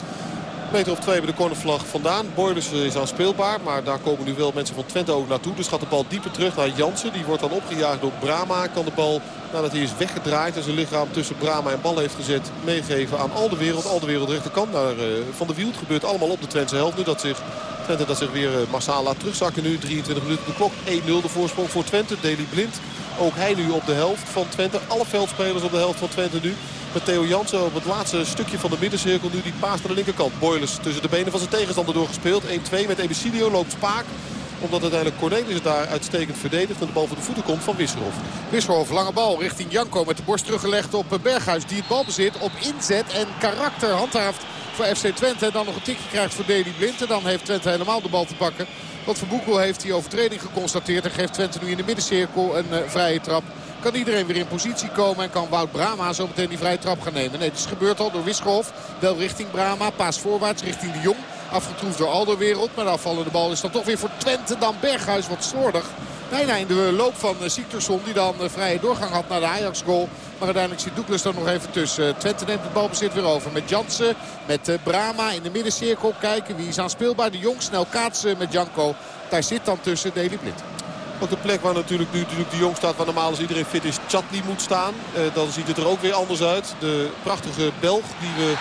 meter of twee hebben de cornervlag vandaan. Boilers is aanspeelbaar, maar daar komen nu wel mensen van Twente ook naartoe. Dus gaat de bal dieper terug naar Jansen. Die wordt dan opgejaagd door Brama. Kan de bal, nadat hij is weggedraaid en zijn lichaam tussen Brama en bal heeft gezet... meegeven aan al de wereld. Al de wereld rechterkant naar uh, Van de Wiel. Het gebeurt allemaal op de Twentse helft. Nu dat zich Twente dat zich weer uh, massaal laat terugzakken. Nu 23 minuten de klok. 1-0 de voorsprong voor Twente. Deli Blind. Ook hij nu op de helft van Twente. Alle veldspelers op de helft van Twente nu. Met Theo Jansen op het laatste stukje van de middencirkel. Nu die paas naar de linkerkant. Boilers tussen de benen van zijn tegenstander doorgespeeld. 1-2 met Ebesilio loopt Spaak omdat uiteindelijk Cornelis daar uitstekend verdedigt. En de bal voor de voeten komt van Wisselhof. Wisselhof, lange bal richting Janko met de borst teruggelegd op Berghuis. Die het balbezit op inzet en karakter handhaaft voor FC Twente. En dan nog een tikje krijgt voor Deli Blind. En dan heeft Twente helemaal de bal te pakken. Wat voor Boekel heeft die overtreding geconstateerd. En geeft Twente nu in de middencirkel een uh, vrije trap kan iedereen weer in positie komen. En kan Wout Brama zo meteen die vrije trap gaan nemen. Nee, het is gebeurd al door Wisselhof. Wel richting Brama. Paas voorwaarts richting de Jong. Afgetroefd door Alderwereld. Maar de afvallende bal is dan toch weer voor Twente. Dan Berghuis wat slordig. Bijna in de loop van eh, Siktersson die dan eh, vrije doorgang had naar de Ajax goal. Maar uiteindelijk zit Douglas er nog even tussen. Twente neemt het balbezit weer over met Jansen. Met eh, Brama in de middencirkel. Kijken wie is aanspeelbaar. De Jong snel kaatsen met Janko. Daar zit dan tussen Deli Blind. Op de plek waar natuurlijk nu natuurlijk de Jong staat. Waar normaal als iedereen fit is Chatli moet staan. Eh, dan ziet het er ook weer anders uit. De prachtige Belg die we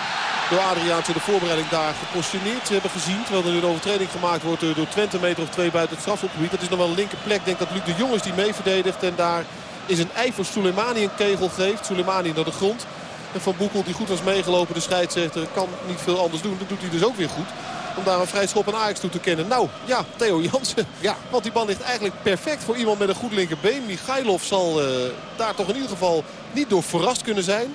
door Adriaanse de voorbereiding daar gepositioneerd hebben gezien. Terwijl er nu een overtreding gemaakt wordt door Twente meter of twee buiten het strafschopgebied. Dat is nog wel een linker plek. Ik denk dat Luc de Jong is die mee verdedigt. En daar is een ei voor Soleimani een kegel geeft. Soleimani naar de grond. En Van Boekel die goed was meegelopen. De scheidsrechter kan niet veel anders doen. Dat doet hij dus ook weer goed om daar een vrij schop aan Ajax toe te kennen. Nou, ja, Theo Jansen. Ja. Want die bal ligt eigenlijk perfect voor iemand met een goed linkerbeen. Michailov zal uh, daar toch in ieder geval niet door verrast kunnen zijn.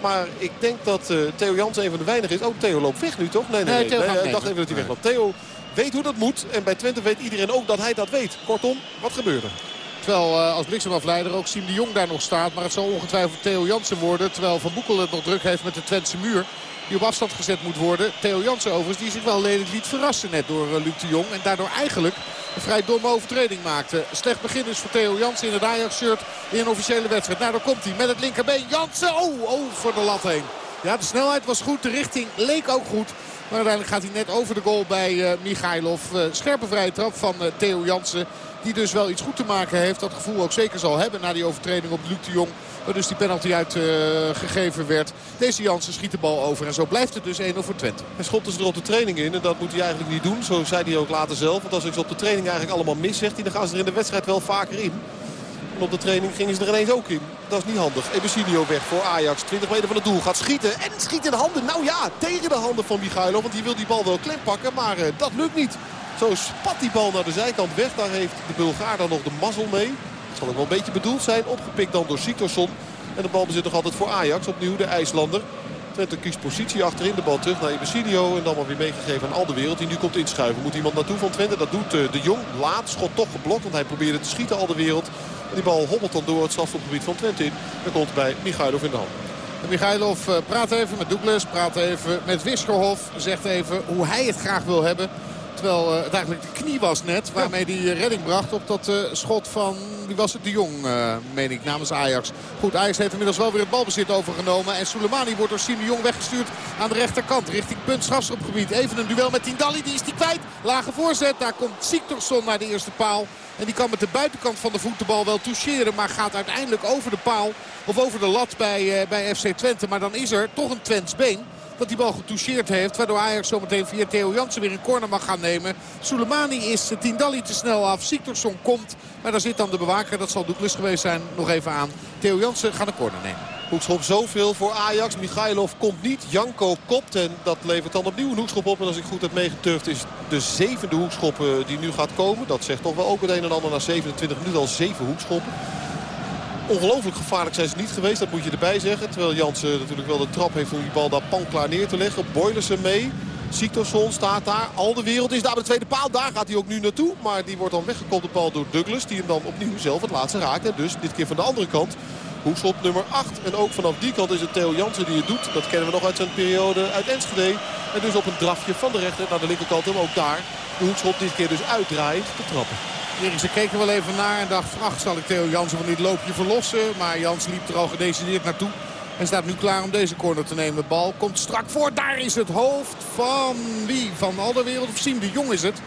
Maar ik denk dat uh, Theo Jansen een van de weinigen is. Oh, Theo loopt weg nu toch? Nee, nee, nee. nee, nee ik dacht even dat hij weg was. Theo weet hoe dat moet. En bij Twente weet iedereen ook dat hij dat weet. Kortom, wat gebeurt er? Terwijl uh, als bliksemafleider ook Siem de Jong daar nog staat. Maar het zal ongetwijfeld Theo Jansen worden. Terwijl Van Boekel het nog druk heeft met de Twentse muur. Die op afstand gezet moet worden. Theo Jansen overigens die zich wel lelijk liet verrassen net door uh, Luc de Jong. En daardoor eigenlijk een vrij domme overtreding maakte. Slecht begin is voor Theo Jansen in het Ajax-shirt in een officiële wedstrijd. Nou, daar komt hij met het linkerbeen. Jansen, oh, oh, voor de lat heen. Ja, de snelheid was goed. De richting leek ook goed. Maar uiteindelijk gaat hij net over de goal bij uh, Michailov. Uh, scherpe vrije trap van Theo Jansen. Die dus wel iets goed te maken heeft. Dat gevoel ook zeker zal hebben na die overtreding op Luc de Jong. Waar dus die penalty uitgegeven uh, werd. Deze Jansen schiet de bal over. En zo blijft het dus 1-0 voor Twente. Hij schopte ze er op de training in. En dat moet hij eigenlijk niet doen. Zo zei hij ook later zelf. Want als ik ze op de training eigenlijk allemaal mis, zegt hij, dan gaan ze er in de wedstrijd wel vaker in. Op de training gingen ze er ineens ook in. Dat is niet handig. Ebesilio weg voor Ajax. 20 meter van het doel. Gaat schieten. En schiet in de handen. Nou ja, tegen de handen van Michailo. Want die wil die bal wel klem pakken. Maar uh, dat lukt niet. Zo spat die bal naar de zijkant weg. Daar heeft de Bulgaar dan nog de mazzel mee. Dat zal ook wel een beetje bedoeld zijn. Opgepikt dan door Siktorsson. En de bal bezit nog altijd voor Ajax. Opnieuw de IJslander. Twente kiest positie achterin. De bal terug naar Ebesilio. En dan maar weer meegegeven aan al de wereld. Die nu komt inschuiven. Moet iemand naartoe van Twente. Dat doet uh, de Jong. Laat. Schot toch geblokt. Want hij probeerde te schieten al de wereld. En die bal hobbelt dan door het strafschopgebied van Twente in. En komt bij Michailov in de hand. Michailov uh, praat even met Douglas. Praat even met Wiskerhof. Zegt even hoe hij het graag wil hebben. Terwijl uh, het eigenlijk de knie was net. Waarmee hij ja. redding bracht op dat uh, schot van, wie was het, de Jong, meen ik, namens Ajax. Goed, Ajax heeft inmiddels wel weer het balbezit overgenomen. En Soleimani wordt door de Jong weggestuurd aan de rechterkant. Richting punt strafschopgebied. Even een duel met Tindalli, die is die kwijt. Lage voorzet, daar komt Siktorsson naar de eerste paal. En die kan met de buitenkant van de voet de bal wel toucheren. Maar gaat uiteindelijk over de paal of over de lat bij, bij FC Twente. Maar dan is er toch een Twents been dat die bal getoucheerd heeft. Waardoor Ajax zometeen via Theo Jansen weer een corner mag gaan nemen. Soleimani is Tindalli te snel af. Siktorsson komt. Maar daar zit dan de bewaker. Dat zal Douglas geweest zijn. Nog even aan. Theo Jansen gaat een corner nemen. Hoekschop zoveel voor Ajax. Michailov komt niet. Janko kopt en dat levert dan opnieuw een hoekschop op. En als ik goed heb meegeturfd is de zevende hoekschop eh, die nu gaat komen. Dat zegt toch wel ook het een en ander na 27 minuten al zeven hoekschoppen. Ongelooflijk gevaarlijk zijn ze niet geweest, dat moet je erbij zeggen. Terwijl Jansen natuurlijk wel de trap heeft om die bal daar pan klaar neer te leggen. Boilersen mee. Siktorsson staat daar. Al de wereld is daar de tweede paal. Daar gaat hij ook nu naartoe. Maar die wordt dan weggekopt de bal door Douglas. Die hem dan opnieuw zelf het laatste raakt. En dus dit keer van de andere kant Hoekschop nummer 8. En ook vanaf die kant is het Theo Jansen die het doet. Dat kennen we nog uit zijn periode uit Enschede. En dus op een drafje van de rechter naar de linkerkant hem ook daar. De hoekschop dit keer dus uitdraait te trappen. Eriksen keek er wel even naar en dacht, vracht zal ik Theo Jansen van dit loopje verlossen. Maar Jans liep er al gedecideerd naartoe. En staat nu klaar om deze corner te nemen. De bal komt strak voor. Daar is het hoofd van wie? Van Alderwereld of Siem de Jong is het.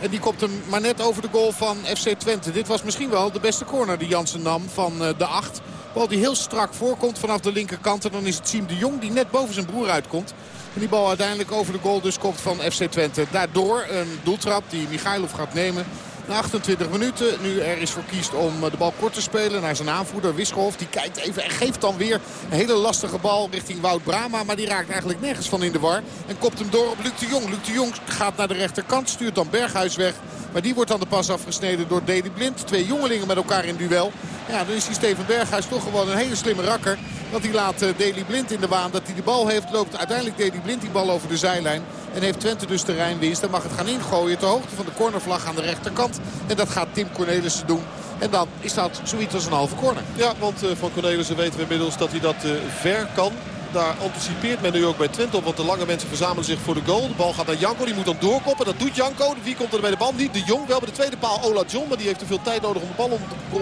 En die komt hem maar net over de goal van FC Twente. Dit was misschien wel de beste corner die Jansen nam van eh, de acht. Bal die heel strak voorkomt vanaf de linkerkant. En dan is het Siem de Jong die net boven zijn broer uitkomt. En die bal uiteindelijk over de goal dus komt van FC Twente. Daardoor een doeltrap die Michailov gaat nemen. Na 28 minuten, nu er is voor kiest om de bal kort te spelen naar zijn aanvoerder Wisselhof. Die kijkt even en geeft dan weer een hele lastige bal richting Wout Brama. Maar die raakt eigenlijk nergens van in de war. En kopt hem door op Luc de Jong. Luc de Jong gaat naar de rechterkant, stuurt dan Berghuis weg. Maar die wordt dan de pas afgesneden door Deli Blind. Twee jongelingen met elkaar in duel. Ja, dan is die Steven Berghuis toch gewoon een hele slimme rakker. Want die laat uh, Deli Blind in de waan dat hij de bal heeft. Loopt uiteindelijk Deli Blind die bal over de zijlijn. En heeft Twente dus terreinwinst. Dan mag het gaan ingooien ter hoogte van de cornervlag aan de rechterkant. En dat gaat Tim Cornelissen doen. En dan is dat zoiets als een halve corner. Ja, want uh, van Cornelissen weten we inmiddels dat hij dat uh, ver kan. Daar anticipeert men nu ook bij Twente op. Want de lange mensen verzamelen zich voor de goal. De bal gaat naar Janko. Die moet dan doorkoppen. Dat doet Janko. Wie komt er bij de bal? Niet de Jong. Wel bij de tweede paal Ola John. Maar die heeft te veel tijd nodig om de bal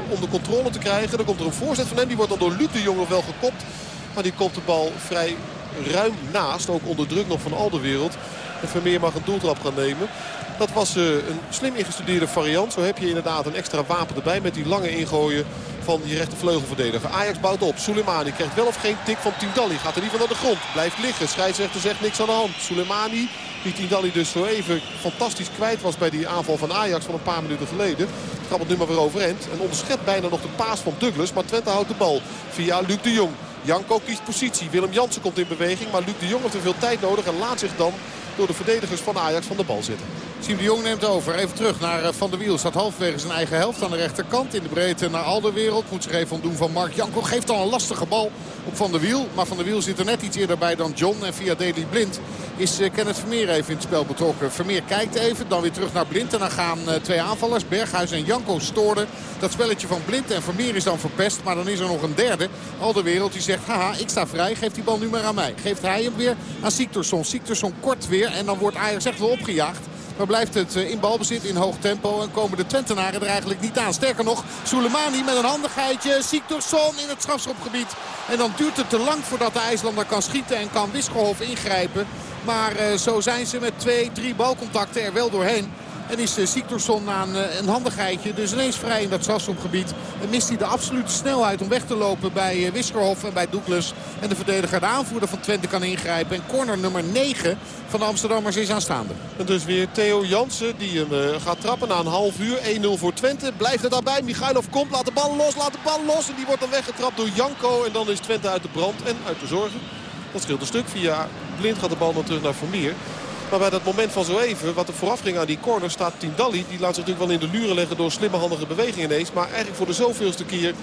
onder controle te krijgen. Dan komt er een voorzet van hem. Die wordt dan door Luc de Jong nog wel gekopt. Maar die komt de bal vrij ruim naast. Ook onder druk nog van al de wereld. En Vermeer mag een doeltrap gaan nemen. Dat was uh, een slim ingestudeerde variant. Zo heb je inderdaad een extra wapen erbij met die lange ingooien van die rechtervleugelverdediger. Ajax bouwt op. Soleimani krijgt wel of geen tik van Tindalli. Gaat er niet naar de grond. Blijft liggen. Scheidsrechter zegt niks aan de hand. Soleimani, die Tindalli dus zo even fantastisch kwijt was bij die aanval van Ajax van een paar minuten geleden. Het nu maar weer overend. En onderschept bijna nog de paas van Douglas. Maar Twente houdt de bal via Luc de Jong. Janko kiest positie. Willem Jansen komt in beweging. Maar Luc de Jong heeft er veel tijd nodig en laat zich dan door de verdedigers van Ajax van de bal zitten. Siem de Jong neemt over. Even terug naar eh, Van der Wiel. Staat halverwege zijn eigen helft aan de rechterkant. In de breedte naar Alderwereld. Moet zich even ontdoen van Mark Janko. Geeft dan een lastige bal op Van der Wiel. Maar Van der Wiel zit er net iets eerder bij dan John. En via Deli Blind is uh, Kenneth Vermeer even in het spel betrokken. Vermeer kijkt even. Dan weer terug naar Blind. En dan gaan uh, twee aanvallers. Berghuis en Janko stoorden. Dat spelletje van Blind en Vermeer is dan verpest. Maar dan is er nog een derde. Alderwereld die zegt. Haha ik sta vrij. Geeft die bal nu maar aan mij. Geeft hij hem weer aan Siktorsson. Siktorsson kort weer. En dan wordt Ajax echt wel opgejaagd. Maar blijft het in balbezit in hoog tempo. En komen de Twentenaren er eigenlijk niet aan. Sterker nog, Soleimani met een handigheidje. Siktorsson in het strafschopgebied. En dan duurt het te lang voordat de IJslander kan schieten. En kan Wisselhof ingrijpen. Maar uh, zo zijn ze met twee, drie balcontacten er wel doorheen. En is uh, Siktorsson na een, uh, een handigheidje dus ineens vrij in dat strafschopgebied. En mist hij de absolute snelheid om weg te lopen bij uh, Wiskerhof en bij Douglas. En de verdediger, de aanvoerder van Twente kan ingrijpen. En corner nummer 9 van de Amsterdammers is aanstaande. En dus weer Theo Jansen die hem gaat trappen na een half uur. 1-0 voor Twente. Blijft er daarbij. Michailov komt, laat de bal los, laat de bal los. En die wordt dan weggetrapt door Janko. En dan is Twente uit de brand en uit de zorgen. Dat scheelt een stuk. Via Blind gaat de bal dan terug naar Vermeer. Maar bij dat moment van zo even, wat er vooraf ging aan die corner, staat Tindalli. Die laat zich natuurlijk wel in de luren leggen door slimme handige bewegingen ineens. Maar eigenlijk voor de zoveelste keer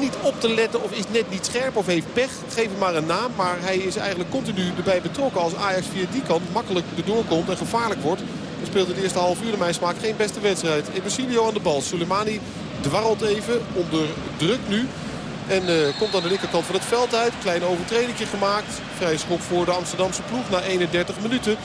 niet op te letten of is net niet scherp of heeft pech. Geef hem maar een naam. Maar hij is eigenlijk continu erbij betrokken als Ajax via die kant makkelijk erdoor komt en gevaarlijk wordt. Hij speelde de eerste half uur naar smaak geen beste wedstrijd. Ebesilio aan de bal. Soleimani dwarrelt even onder druk nu. En uh, komt aan de linkerkant van het veld uit. Klein overtreding gemaakt. Vrij schop voor de Amsterdamse ploeg na 31 minuten.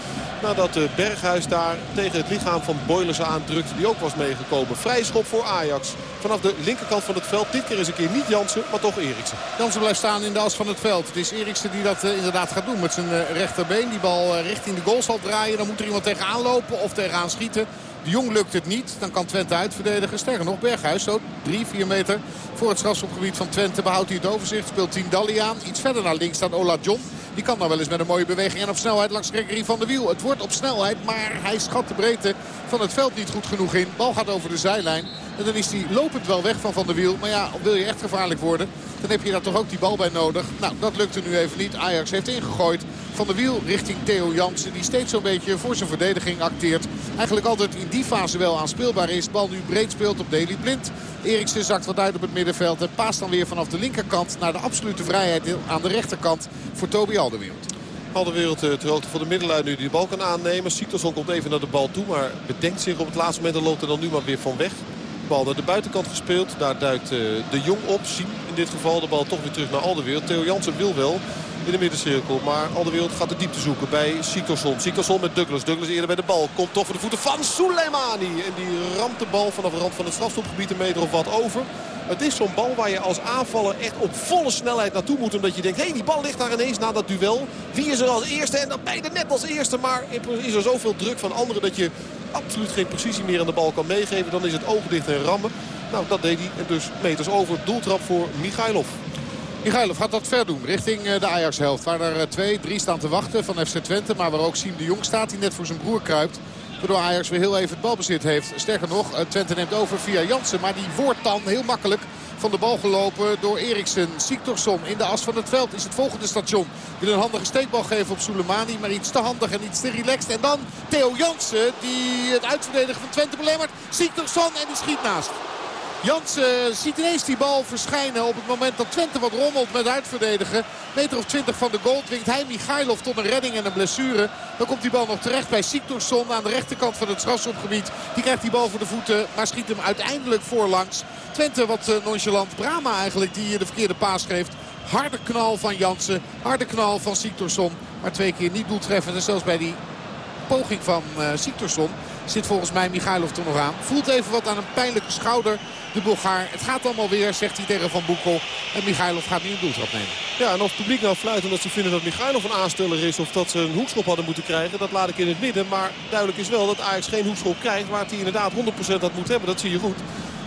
Nadat uh, Berghuis daar tegen het lichaam van Boilers aandrukt. Die ook was meegekomen. Vrij schop voor Ajax. Vanaf de linkerkant van het veld. Dit keer is een keer niet Jansen, maar toch Eriksen. Jansen blijft staan in de as van het veld. Het is Eriksen die dat uh, inderdaad gaat doen met zijn rechterbeen. Die bal richting de goal zal draaien. Dan moet er iemand tegenaan lopen of tegenaan schieten. De Jong lukt het niet. Dan kan Twente uitverdedigen. Sterker nog, Berghuis zo 3, 4 meter voor het strafschopgebied van Twente behoudt hij het overzicht. Speelt Tien Dalli aan. Iets verder naar links staat Ola John. Die kan nou wel eens met een mooie beweging en op snelheid langs Gregory van der Wiel. Het wordt op snelheid, maar hij schat de breedte van het veld niet goed genoeg in. Bal gaat over de zijlijn. En dan is hij lopend wel weg van Van der Wiel. Maar ja, wil je echt gevaarlijk worden, dan heb je daar toch ook die bal bij nodig. Nou, dat lukte nu even niet. Ajax heeft ingegooid. Van der Wiel richting Theo Jansen. Die steeds zo'n beetje voor zijn verdediging acteert. Eigenlijk altijd in die fase wel aanspeelbaar is. Bal nu breed speelt op Deli Blind. Eriksen zakt wat uit op het middenveld. En paast dan weer vanaf de linkerkant naar de absolute vrijheid aan de rechterkant voor Toby Alderwereld. Alderwereld uh, ter hoogte van de middenlijn nu die de bal kan aannemen. Sieterson komt even naar de bal toe, maar bedenkt zich op het laatste moment en loopt er dan nu maar weer van weg. De bal naar de buitenkant gespeeld. Daar duikt uh, de Jong op. in dit geval de bal toch weer terug naar Alderwereld. Theo Jansen wil wel in de middencirkel. Maar Alderwereld gaat de diepte zoeken bij Siktorsson. Siktorsson met Douglas. Douglas eerder bij de bal. Komt toch voor de voeten van Soleimani. En die ramt de bal vanaf de rand van het strafstopgebied een meter of wat over. Het is zo'n bal waar je als aanvaller echt op volle snelheid naartoe moet. Omdat je denkt, hé hey, die bal ligt daar ineens na dat duel. Wie is er als eerste? En dan beide net als eerste. Maar is er zoveel druk van anderen dat je absoluut geen precisie meer aan de bal kan meegeven. Dan is het oog dicht en rammen. Nou, dat deed hij. Dus meters over. Doeltrap voor Michailov. Michailov gaat dat ver doen richting eh, de Ajax-helft. Waar er eh, twee, drie staan te wachten van FC Twente. Maar waar ook Siem de Jong staat die net voor zijn broer kruipt. Waardoor Ajax weer heel even het balbezit heeft. Sterker nog, eh, Twente neemt over via Jansen. Maar die wordt dan heel makkelijk van de bal gelopen door Eriksen. Siktorsson in de as van het veld is het volgende station. Wil een handige steekbal geven op Soleimani. Maar iets te handig en iets te relaxed. En dan Theo Jansen die het uitverdedigen van Twente belemmert. Siktorsson en die schiet naast. Jansen ziet ineens die bal verschijnen op het moment dat Twente wat rommelt met uitverdedigen. Meter of 20 van de goal dwingt hij Michailov tot een redding en een blessure. Dan komt die bal nog terecht bij Siktorsson aan de rechterkant van het strafschopgebied. Die krijgt die bal voor de voeten, maar schiet hem uiteindelijk voorlangs. Twente wat eh, nonchalant. Brama eigenlijk die de verkeerde paas geeft. Harde knal van Jansen, harde knal van Siktorsson. Maar twee keer niet doeltreffend. En zelfs bij die poging van uh, zit volgens mij Michailov er nog aan. Voelt even wat aan een pijnlijke schouder de Bulgaar. Het gaat allemaal weer, zegt hij tegen Van Boekel. En Michailov gaat nu een doeltrap nemen. Ja, en of het publiek nou fluit omdat ze vinden dat Michailov een aansteller is... of dat ze een hoekschop hadden moeten krijgen, dat laat ik in het midden. Maar duidelijk is wel dat Ajax geen hoekschop krijgt... waar hij inderdaad 100% had moet hebben. Dat zie je goed.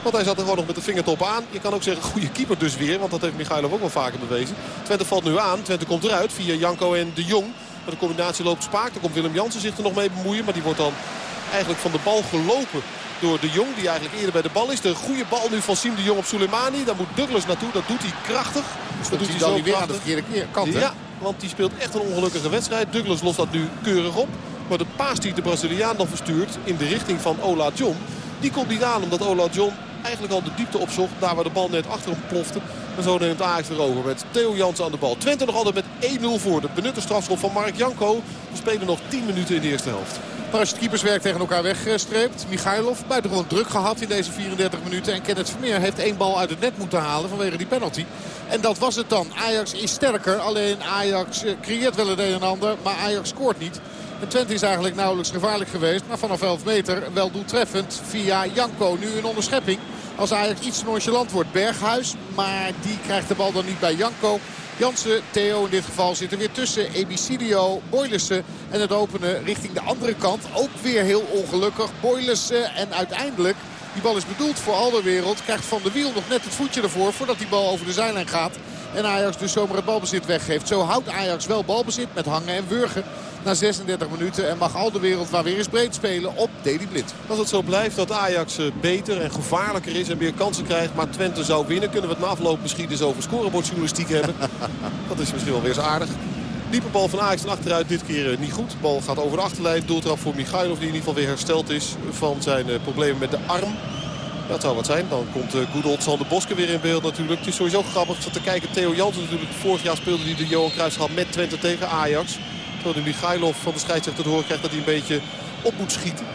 Want hij zat er gewoon nog met de vingertoppen aan. Je kan ook zeggen, goede keeper dus weer. Want dat heeft Michailov ook wel vaker bewezen. Twente valt nu aan. Twente komt eruit via Janko en De Jong. Maar de combinatie loopt spaak. Dan komt Willem Jansen zich er nog mee bemoeien. Maar die wordt dan eigenlijk van de bal gelopen door de Jong. Die eigenlijk eerder bij de bal is. De goede bal nu van Siem de Jong op Soleimani. Daar moet Douglas naartoe. Dat doet hij krachtig. Dus dat, doet hij dan weer aan de verkeerde kant. Ja, want die speelt echt een ongelukkige wedstrijd. Douglas lost dat nu keurig op. Maar de paas die de Braziliaan dan verstuurt in de richting van Ola John. Die komt niet aan omdat Ola John eigenlijk al de diepte opzocht. Daar waar de bal net achter hem plofte. En zo neemt Ajax weer over met Theo Jansen aan de bal. Twente nog altijd met 1-0 voor. De benutte strafschop van Mark Janko. We spelen nog 10 minuten in de eerste helft. Als je het keeperswerk tegen elkaar wegstreept. Michailov buitengewoon druk gehad in deze 34 minuten. En Kenneth Vermeer heeft één bal uit het net moeten halen vanwege die penalty. En dat was het dan. Ajax is sterker. Alleen Ajax eh, creëert wel het een en ander. Maar Ajax scoort niet. En Twente is eigenlijk nauwelijks gevaarlijk geweest. Maar vanaf 11 meter wel doeltreffend via Janko. Nu een onderschepping. Als Ajax iets nonchalant wordt. Berghuis. Maar die krijgt de bal dan niet bij Janko. Jansen, Theo in dit geval zitten weer tussen. Ebicidio, Boylissen en het openen richting de andere kant. Ook weer heel ongelukkig. Boylissen en uiteindelijk, die bal is bedoeld voor Alderwereld. Krijgt Van de Wiel nog net het voetje ervoor voordat die bal over de zijlijn gaat. En Ajax dus zomaar het balbezit weggeeft. Zo houdt Ajax wel balbezit met hangen en wurgen na 36 minuten. En mag al de wereld waar weer eens breed spelen op Deli Blind. Als het zo blijft dat Ajax eh, beter en gevaarlijker is en meer kansen krijgt. Maar Twente zou winnen. Kunnen we het na afloop misschien eens over scorebordjournalistiek hebben. dat is misschien wel weer eens aardig. Diepe bal van Ajax en achteruit dit keer eh, niet goed. De bal gaat over de achterlijn. Doeltrap voor Michailov die in ieder geval weer hersteld is van zijn eh, problemen met de arm. Dat zou wat zijn. Dan komt uh, Good Sander Boske weer in beeld natuurlijk. Het is sowieso grappig te kijken. Theo Jansen natuurlijk. Vorig jaar speelde hij de Johan Cruijffschap met Twente tegen Ajax. Terwijl de Michailov van de scheidsrechter te horen krijgt dat hij een beetje op moet schieten.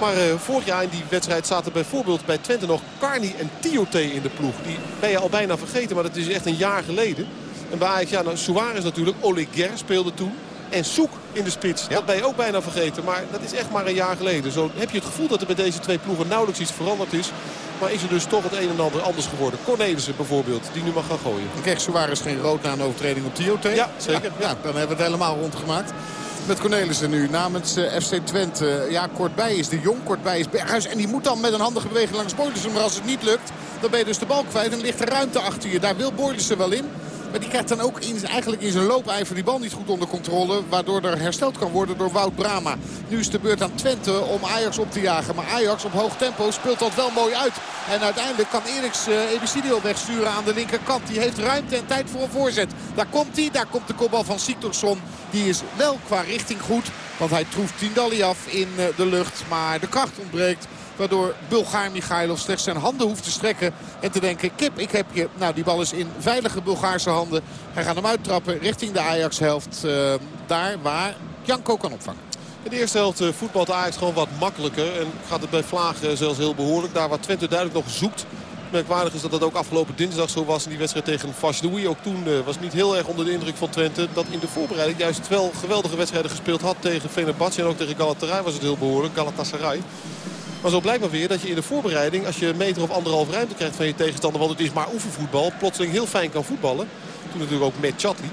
Maar uh, vorig jaar in die wedstrijd zaten bijvoorbeeld bij Twente nog Carney en Tiote in de ploeg. Die ben je al bijna vergeten, maar dat is echt een jaar geleden. En bij Ajax, ja, nou, Suarez natuurlijk. Oleguer speelde toen. En Soek in de spits. Dat ben je ook bijna vergeten. Maar dat is echt maar een jaar geleden. Zo heb je het gevoel dat er bij deze twee ploegen nauwelijks iets veranderd is. Maar is er dus toch het een en ander anders geworden. Cornelissen bijvoorbeeld, die nu mag gaan gooien. Dan kreeg Suarez geen rood na een overtreding op Tiote. Ja, zeker. Ja, dan hebben we het helemaal rondgemaakt. Met Cornelissen nu namens uh, FC Twente. Ja, kortbij is de Jong, kortbij is Berghuis. En die moet dan met een handige beweging langs Boylissen. Maar als het niet lukt, dan ben je dus de bal kwijt en ligt er ruimte achter je. Daar wil Boylissen wel in. Maar die krijgt dan ook in, eigenlijk in zijn loopijver die bal niet goed onder controle. Waardoor er hersteld kan worden door Wout Brama. Nu is de beurt aan Twente om Ajax op te jagen. Maar Ajax op hoog tempo speelt dat wel mooi uit. En uiteindelijk kan Eriks uh, Ebicidio wegsturen aan de linkerkant. Die heeft ruimte en tijd voor een voorzet. Daar komt hij. Daar komt de kopbal van Siktorsson. Die is wel qua richting goed. Want hij troeft Tindalli af in uh, de lucht. Maar de kracht ontbreekt. Waardoor Bulgaar Michailov slechts zijn handen hoeft te strekken. En te denken, kip, ik heb je. Nou, die bal is in veilige Bulgaarse handen. Hij gaat hem uittrappen richting de Ajax-helft. Uh, daar waar Janko kan opvangen. In de eerste helft uh, voetbalt Ajax gewoon wat makkelijker. En gaat het bij Vlaag uh, zelfs heel behoorlijk. Daar waar Twente duidelijk nog zoekt. Merkwaardig is dat dat ook afgelopen dinsdag zo was in die wedstrijd tegen Vaslui. Ook toen was niet heel erg onder de indruk van Twente. Dat in de voorbereiding juist wel geweldige wedstrijden gespeeld had tegen Fenerbahce. En ook tegen Galatasaray was het heel behoorlijk. Galatasaray. Maar zo blijkt maar weer dat je in de voorbereiding... als je een meter of anderhalf ruimte krijgt van je tegenstander... want het is maar oefenvoetbal, plotseling heel fijn kan voetballen. Toen natuurlijk ook met Chatli.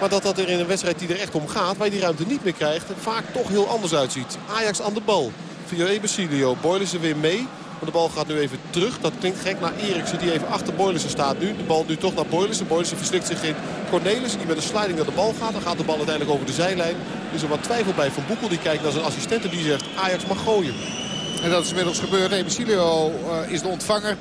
Maar dat dat er in een wedstrijd die er echt om gaat... waar je die ruimte niet meer krijgt... vaak toch heel anders uitziet. Ajax aan de bal. Via Ebesilio. Boylissen weer mee. Maar de bal gaat nu even terug. Dat klinkt gek naar Eriksen die even achter Boylissen staat nu. De bal nu toch naar Boylissen. Boylissen verslikt zich in Cornelissen die met een sliding naar de bal gaat. Dan gaat de bal uiteindelijk over de zijlijn. Er is er wat twijfel bij Van Boekel. Die kijkt naar zijn assistent en die zegt Ajax mag gooien. En dat is inmiddels gebeurd. Ebesilio uh, is de ontvanger.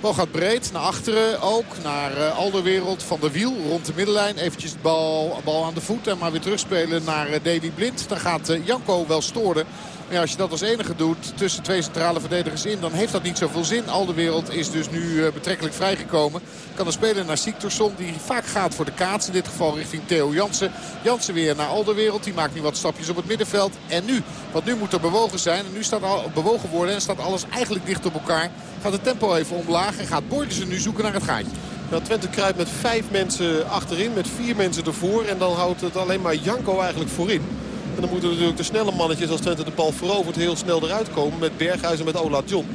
Bal gaat breed naar achteren ook. Naar uh, Alderwereld van de wiel rond de middenlijn. Eventjes bal, bal aan de voet en maar weer terugspelen naar uh, Deli Blind. Dan gaat Janko wel storen. Als je dat als enige doet tussen twee centrale verdedigers in... dan heeft dat niet zoveel zin. Alderwereld is dus nu uh, betrekkelijk vrijgekomen. Kan er spelen naar Siktorsson die vaak gaat voor de kaats. In dit geval richting Theo Jansen. Jansen weer naar Alderwereld. Die maakt nu wat stapjes op het middenveld. En nu, want nu moet er bewogen zijn. En nu staat al bewogen worden en staat alles eigenlijk dicht op elkaar. Gaat het tempo even omlaag en gaat Boylissen nu zoeken naar het gaatje. Nou, Twente kruipt met vijf mensen achterin, met vier mensen ervoor. En dan houdt het alleen maar Janko eigenlijk voorin. En dan moeten natuurlijk de snelle mannetjes als Twente de bal verovert heel snel eruit komen. Met Berghuis en met Ola John.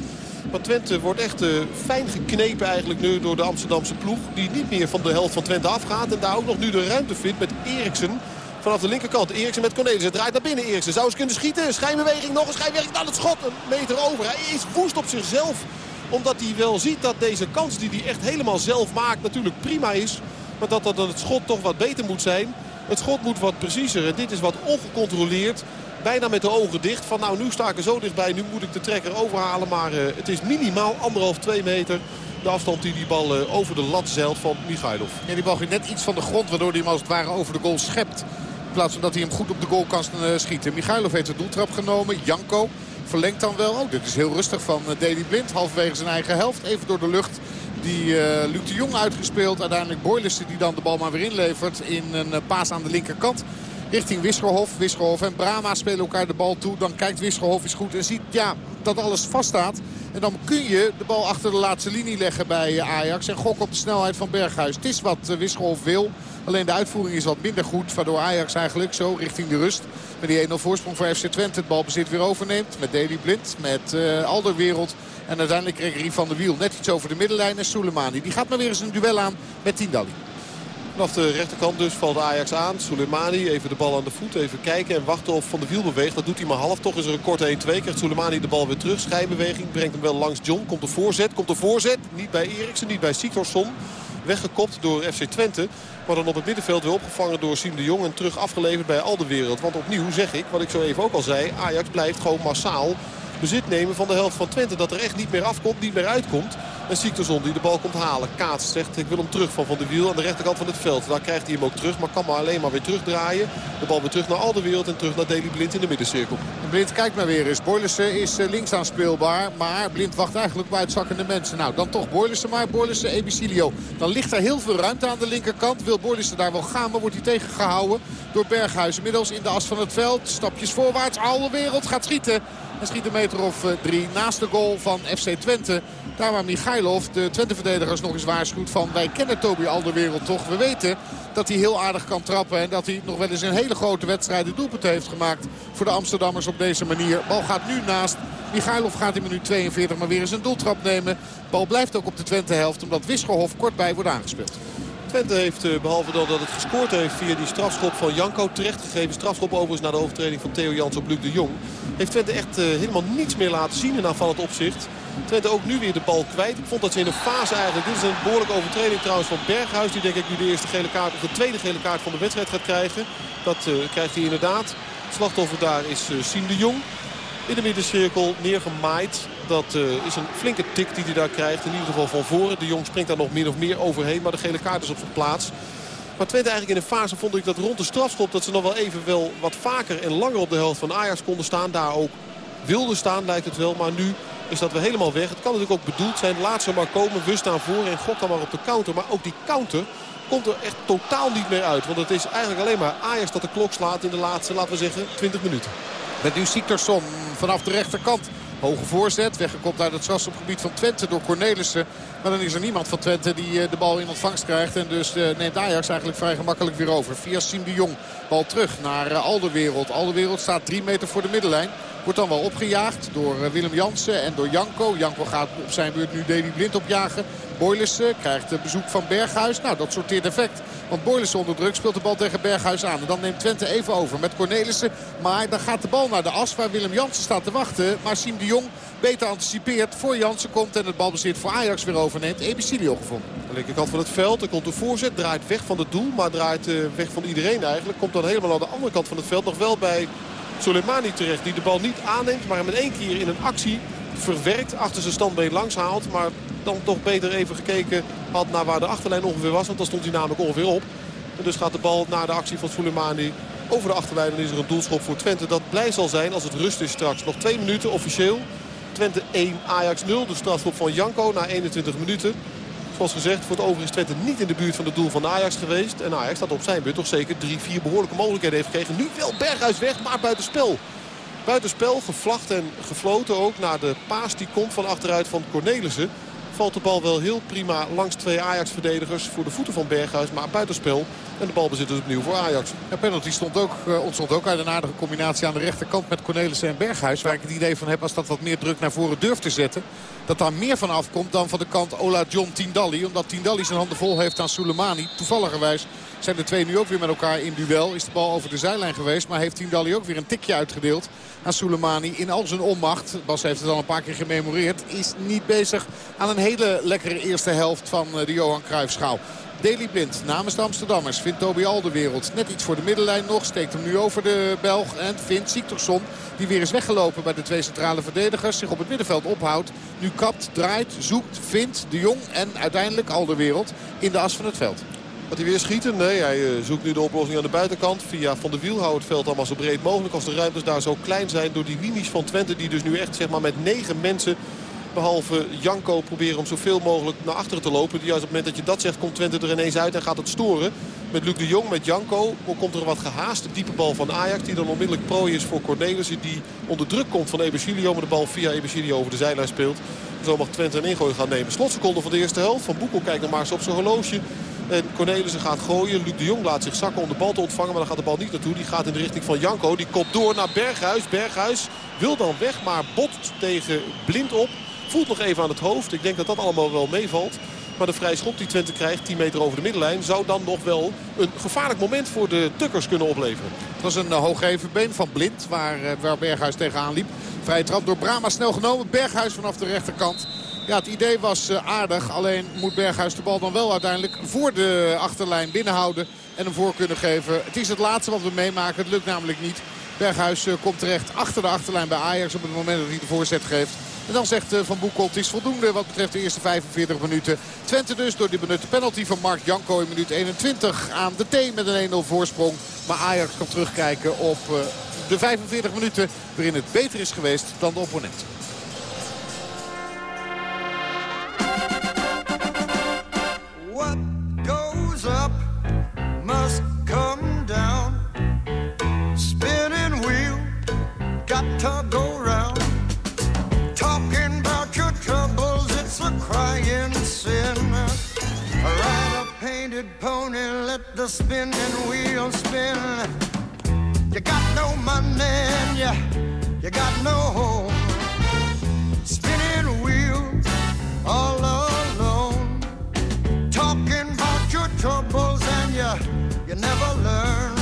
Maar Twente wordt echt uh, fijn geknepen eigenlijk nu door de Amsterdamse ploeg. Die niet meer van de helft van Twente afgaat. En daar ook nog nu de ruimte vindt met Eriksen. Vanaf de linkerkant. Eriksen met Cornelis. Het draait naar binnen. Eriksen zou eens kunnen schieten. Schijnbeweging. Nog een schijnbeweging. Dan het schot. Een meter over. Hij is woest op zichzelf. Omdat hij wel ziet dat deze kans die hij echt helemaal zelf maakt natuurlijk prima is. Maar dat, dat het schot toch wat beter moet zijn. Het schot moet wat preciezer. Dit is wat ongecontroleerd. Bijna met de ogen dicht. Van nou, nu sta ik er zo dichtbij. Nu moet ik de trekker overhalen. Maar uh, het is minimaal anderhalf, twee meter. De afstand die die bal uh, over de lat zeilt van Michailov. Ja, die bal ging net iets van de grond. Waardoor hij hem als het ware over de goal schept. In plaats van dat hij hem goed op de goal kan uh, schieten. Michailov heeft de doeltrap genomen. Janko verlengt dan wel. Oh, dit is heel rustig van Deli Blind. Halverwege zijn eigen helft. Even door de lucht die uh, Luc de Jong uitgespeeld. Uiteindelijk Boylissen die dan de bal maar weer inlevert in een uh, paas aan de linkerkant. Richting Wisgerhof. Wisgerhof en Brama spelen elkaar de bal toe. Dan kijkt Wisgerhof eens goed en ziet ja, dat alles vaststaat. En dan kun je de bal achter de laatste linie leggen bij Ajax. En gokken op de snelheid van Berghuis. Het is wat uh, Wisgerhof wil. Alleen de uitvoering is wat minder goed. Waardoor Ajax eigenlijk zo richting de rust. Met die 1-0 voorsprong voor FC Twente het balbezit weer overneemt. Met Deli Blind. Met uh, Alderwereld. En uiteindelijk Gregory van der Wiel. Net iets over de middenlijn. En Soleimani. Die gaat maar weer eens een duel aan met Tindalli. Vanaf de rechterkant dus valt Ajax aan. Soleimani even de bal aan de voet. Even kijken en wachten of Van de Wiel beweegt. Dat doet hij maar half. Toch is er een korte 1-2. Krijgt Soleimani de bal weer terug. Schijnbeweging. Brengt hem wel langs John. Komt de voorzet. Komt de voorzet. Niet bij Eriksen. Niet bij Siktorsson. Weggekopt door FC Twente. Maar dan op het middenveld weer opgevangen door Siem de Jong. En terug afgeleverd bij Alderwereld. Want opnieuw zeg ik, wat ik zo even ook al zei. Ajax blijft gewoon massaal bezit nemen van de helft van Twente. Dat er echt niet meer afkomt, niet meer uitkomt. En Siktersson die de bal komt halen. Kaats zegt ik wil hem terug van Van de Wiel aan de rechterkant van het veld. Daar krijgt hij hem ook terug, maar kan maar alleen maar weer terugdraaien. De bal weer terug naar Alderwereld en terug naar Deli Blind in de middencirkel. Blind kijkt maar weer eens. Boylissen is links aanspeelbaar, maar Blind wacht eigenlijk op uitzakkende mensen. Nou, dan toch Boylissen maar. Boylissen, Ebicilio. Dan ligt er heel veel ruimte aan de linkerkant. Wil Boylissen daar wel gaan, maar wordt hij tegengehouden door Berghuis. Inmiddels in de as van het veld. Stapjes voorwaarts. Alderwereld gaat schieten. En schiet een meter of drie naast de goal van FC Twente. Daar waar Michailov de Twente-verdedigers nog eens waarschuwt van... wij kennen Toby Alderwereld toch. We weten dat hij heel aardig kan trappen. En dat hij nog wel eens een hele grote wedstrijd de doelpunt heeft gemaakt... voor de Amsterdammers op deze manier. Bal gaat nu naast. Michailov gaat in minuut 42 maar weer eens een doeltrap nemen. Bal blijft ook op de Twente-helft omdat Wisgerhof kort bij wordt aangespeeld. Twente heeft, behalve dat het gescoord heeft via die strafschop van Janko... terechtgegeven strafschop overigens na de overtreding van Theo Jans op Luc de Jong... heeft Twente echt uh, helemaal niets meer laten zien in aanvallend opzicht. Twente ook nu weer de bal kwijt. Ik vond dat ze in een fase eigenlijk... Dit is een behoorlijke overtreding trouwens van Berghuis. Die denk ik nu de eerste gele kaart of de tweede gele kaart van de wedstrijd gaat krijgen. Dat uh, krijgt hij inderdaad. slachtoffer daar is uh, de Jong. In de middencirkel neergemaaid. Dat uh, is een flinke tik die hij daar krijgt. In ieder geval van voren. De Jong springt daar nog min of meer overheen. Maar de gele kaart is op zijn plaats. Maar Twente eigenlijk in een fase vond ik dat rond de strafschop... dat ze nog wel even wel wat vaker en langer op de helft van Ajax konden staan. Daar ook wilden staan lijkt het wel. Maar nu is dat weer helemaal weg. Het kan natuurlijk ook bedoeld zijn. Laat ze maar komen. We staan voor en gok dan maar op de counter. Maar ook die counter komt er echt totaal niet meer uit. Want het is eigenlijk alleen maar Ajax dat de klok slaat in de laatste, laten we zeggen, 20 minuten. Met nu Siktersson vanaf de rechterkant. Hoge voorzet, weggekopt uit het strafschopgebied van Twente door Cornelissen. Maar dan is er niemand van Twente die eh, de bal in ontvangst krijgt. En dus eh, neemt Ajax eigenlijk vrij gemakkelijk weer over. Via Siem de Jong. Bal terug naar eh, Alderwereld. Alderwereld staat drie meter voor de middenlijn. Wordt dan wel opgejaagd door Willem Jansen en door Janko. Janko gaat op zijn beurt nu Davy Blind opjagen. Boylissen krijgt bezoek van Berghuis. Nou, dat sorteert effect. Want Boylissen onder druk speelt de bal tegen Berghuis aan. En dan neemt Twente even over met Cornelissen. Maar dan gaat de bal naar de as waar Willem Jansen staat te wachten. Maar Siem de Jong beter anticipeert. Voor Jansen komt en het balbezit voor Ajax weer overneemt. Ebicilio gevonden. Aan de linkerkant van het veld. Er komt de voorzet. Draait weg van het doel. Maar draait uh, weg van iedereen eigenlijk. Komt dan helemaal aan de andere kant van het veld. Nog wel bij Soleimani terecht. Die de bal niet aanneemt. Maar hem in één keer in een actie verwerkt. Achter zijn standbeen langs haalt. Maar dan toch beter even gekeken had naar waar de achterlijn ongeveer was. Want dan stond hij namelijk ongeveer op. En dus gaat de bal naar de actie van Soleimani over de achterlijn. En is er een doelschop voor Twente. Dat blij zal zijn als het rust is straks. Nog twee minuten officieel. Twente 1, Ajax 0. De strafschop van Janko na 21 minuten. Zoals gezegd, voor het over is Twente niet in de buurt van het doel van Ajax geweest. En Ajax dat op zijn beurt toch zeker drie, vier behoorlijke mogelijkheden heeft gekregen. Nu wel Berghuis weg, maar buitenspel. Buitenspel, gevlacht en gefloten ook naar de paas die komt van achteruit van Cornelissen. Valt de bal wel heel prima langs twee Ajax-verdedigers voor de voeten van Berghuis. Maar buitenspel en de bal bezit dus opnieuw voor Ajax. Ja, penalty stond ook, uh, ontstond ook uit een aardige combinatie aan de rechterkant met Cornelissen en Berghuis. Waar ik het idee van heb als dat wat meer druk naar voren durft te zetten. Dat daar meer van afkomt dan van de kant Ola John Tindalli. Omdat Tindalli zijn handen vol heeft aan Soleimani. Toevalligerwijs zijn de twee nu ook weer met elkaar in duel. Is de bal over de zijlijn geweest. Maar heeft Tindalli ook weer een tikje uitgedeeld aan Soleimani in al zijn onmacht. Bas heeft het al een paar keer gememoreerd. Is niet bezig aan een hele lekkere eerste helft van eh, de Johan Cruijffschaal. Deli Blind namens de Amsterdammers vindt Toby Alderwereld net iets voor de middenlijn nog. Steekt hem nu over de Belg en vindt Siktorsson die weer is weggelopen bij de twee centrale verdedigers. Zich op het middenveld ophoudt. Nu kapt, draait, zoekt, vindt de Jong en uiteindelijk Alderwereld in de as van het veld. Gaat hij weer schieten? Nee, hij eh, zoekt nu de oplossing aan de buitenkant. Via Van de Wiel houdt het veld allemaal zo breed mogelijk. Als de ruimtes daar zo klein zijn door die linies van Twente. Die dus nu echt zeg maar, met negen mensen Behalve Janko proberen om zoveel mogelijk naar achteren te lopen. Juist op het moment dat je dat zegt komt Twente er ineens uit en gaat het storen. Met Luc de Jong, met Janko komt er wat gehaast. De diepe bal van Ajax die dan onmiddellijk prooi is voor Cornelissen. Die onder druk komt van Ebesilio. Maar de bal via Ebesilio over de zijlijn speelt. Zo mag Twente een ingooi gaan nemen. Slotseconde van de eerste helft. Van Boekel kijkt nog maar eens op zijn horloge. En Cornelissen gaat gooien. Luc de Jong laat zich zakken om de bal te ontvangen. Maar dan gaat de bal niet naartoe. Die gaat in de richting van Janko. Die kopt door naar Berghuis. Berghuis wil dan weg. Maar botst tegen Blind op. Voelt nog even aan het hoofd. Ik denk dat dat allemaal wel meevalt. Maar de vrije schop die Twente krijgt, 10 meter over de middenlijn... zou dan nog wel een gevaarlijk moment voor de Tukkers kunnen opleveren. Het was een uh, hooggeven been van Blind, waar, uh, waar Berghuis tegenaan liep. Vrije trap door Brama snel genomen. Berghuis vanaf de rechterkant. Ja, het idee was uh, aardig. Alleen moet Berghuis de bal dan wel uiteindelijk voor de achterlijn binnenhouden. En hem voor kunnen geven. Het is het laatste wat we meemaken. Het lukt namelijk niet. Berghuis komt terecht achter de achterlijn bij Ajax op het moment dat hij de voorzet geeft. En dan zegt eh, Van Boekel het is voldoende wat betreft de eerste 45 minuten. Twente dus door die benutte penalty van Mark Janko in minuut 21 aan de T met een 1-0 voorsprong. Maar Ajax kan terugkijken op eh, de 45 minuten waarin het beter is geweest dan de opponent. Goes up must come down. Spinning wheel got to go Painted pony, let the spinning wheel spin. You got no money and you, you got no home. Spinning wheel all alone. Talking about your troubles and you, you never learn.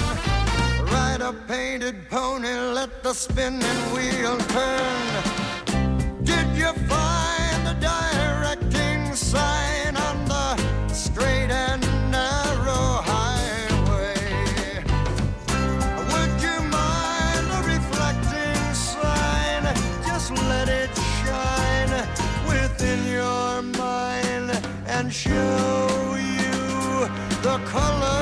Ride a painted pony, let the spinning wheel turn. Did you find? a directing the colors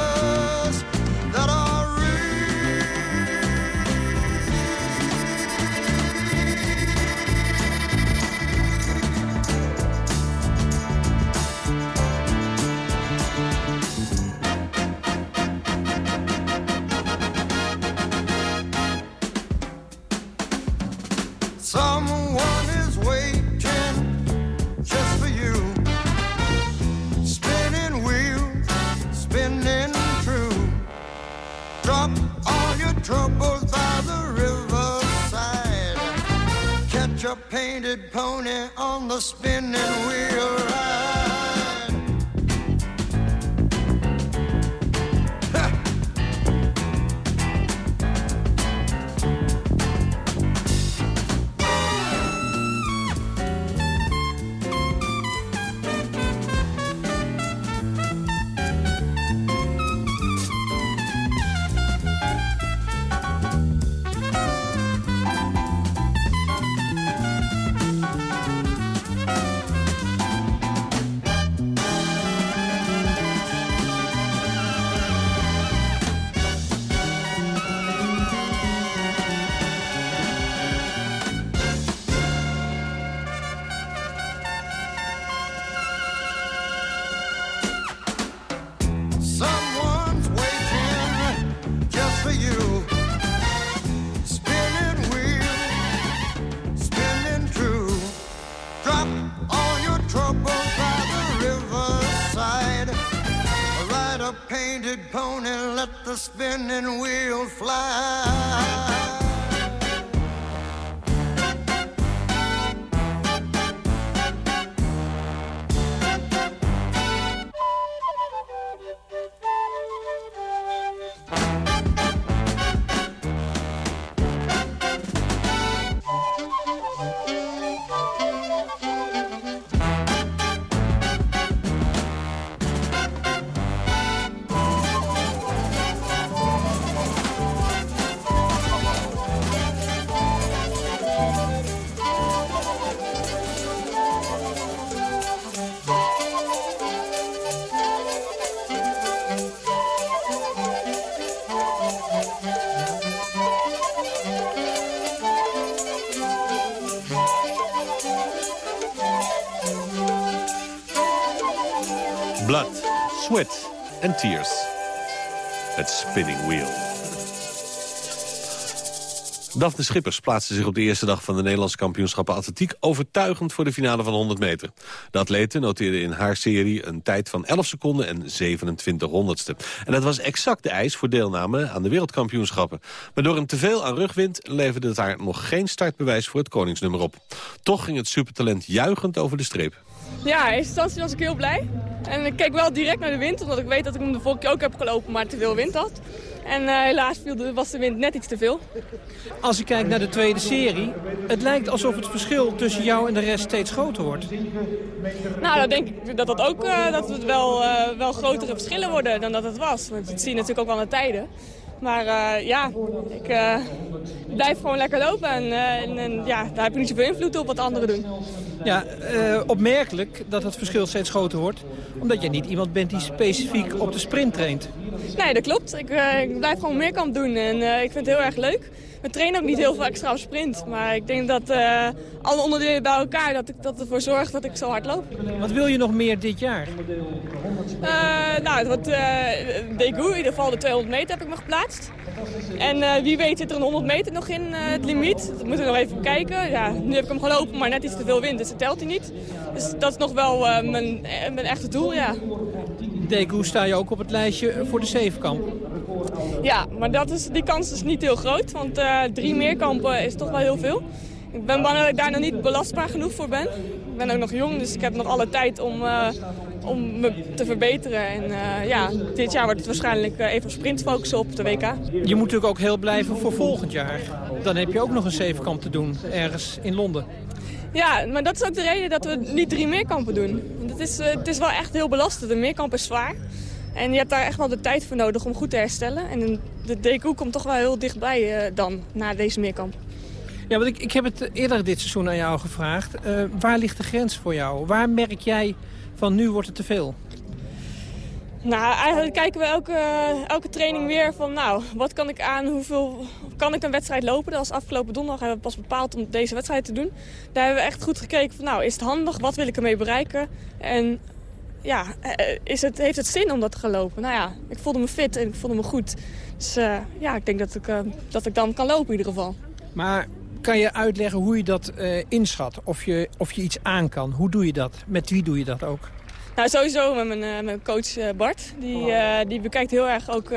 the spinning Sweat and Tears. Het Spinning Wheel. Daphne Schippers plaatste zich op de eerste dag van de Nederlandse kampioenschappen atletiek overtuigend voor de finale van 100 meter. De atlete noteerde in haar serie een tijd van 11 seconden en 27 honderdste. En dat was exact de eis voor deelname aan de wereldkampioenschappen. Maar door een teveel aan rugwind leverde het haar nog geen startbewijs voor het koningsnummer op. Toch ging het supertalent juichend over de streep. Ja, in eerste instantie was ik heel blij. En ik keek wel direct naar de wind, omdat ik weet dat ik hem de vorige keer ook heb gelopen, maar te veel wind had. En eh, helaas viel de, was de wind net iets te veel. Als ik kijk naar de tweede serie, het lijkt alsof het verschil tussen jou en de rest steeds groter wordt. Nou, dan denk ik dat, dat, ook, eh, dat het wel, eh, wel grotere verschillen worden dan dat het was. Want dat zie je natuurlijk ook wel aan de tijden. Maar eh, ja, ik eh, blijf gewoon lekker lopen. En, eh, en, en ja, daar heb ik niet zoveel invloed op wat anderen doen. Ja, opmerkelijk dat het verschil steeds groter wordt. Omdat jij niet iemand bent die specifiek op de sprint traint. Nee, dat klopt. Ik, ik blijf gewoon meerkamp doen en ik vind het heel erg leuk. We trainen ook niet heel veel extra op sprint. Maar ik denk dat eh, alle onderdelen bij elkaar, dat, ik, dat ervoor zorgt dat ik zo hard loop. Wat wil je nog meer dit jaar? Eh, nou, het wordt uh, in ieder geval de 200 meter heb ik me geplaatst. En wie weet zit er een 100 meter nog in, het limiet. Dat moeten we nog even kijken. Ja, nu heb ik hem gelopen, maar net iets te veel wind, dus dat telt hij niet. Dus dat is nog wel mijn, mijn echte doel, ja. Daegu sta je ook op het lijstje voor de zevenkamp. Ja, maar dat is, die kans is niet heel groot, want eh, drie meerkampen is toch wel heel veel. Ik ben bang dat ik daar nog niet belastbaar genoeg voor ben. Ik ben ook nog jong, dus ik heb nog alle tijd om, eh, om me te verbeteren. En eh, ja, dit jaar wordt het waarschijnlijk even op sprint focussen op de WK. Je moet natuurlijk ook heel blijven voor volgend jaar. Dan heb je ook nog een zevenkamp te doen, ergens in Londen. Ja, maar dat is ook de reden dat we niet drie meerkampen doen. Want het is, het is wel echt heel belastend. De meerkamp is zwaar. En je hebt daar echt wel de tijd voor nodig om goed te herstellen. En de DQ komt toch wel heel dichtbij uh, dan, na deze meerkamp. Ja, want ik, ik heb het eerder dit seizoen aan jou gevraagd. Uh, waar ligt de grens voor jou? Waar merk jij van nu wordt het te veel? Nou, eigenlijk kijken we elke, elke training weer van, nou, wat kan ik aan, hoeveel kan ik een wedstrijd lopen? Dat was afgelopen donderdag hebben we pas bepaald om deze wedstrijd te doen. Daar hebben we echt goed gekeken van, nou, is het handig? Wat wil ik ermee bereiken? En ja, eh, is het, heeft het zin om dat te gaan lopen? Nou ja, ik voelde me fit en ik voelde me goed. Dus uh, ja, ik denk dat ik, dat ik dan kan lopen in ieder geval. Maar kan je uitleggen hoe je dat uh, inschat? Of je, of je iets aan kan? Hoe doe je dat? Met wie doe je dat ook? Nou, sowieso met mijn, uh, mijn coach uh, Bart. Die, uh, die bekijkt heel erg ook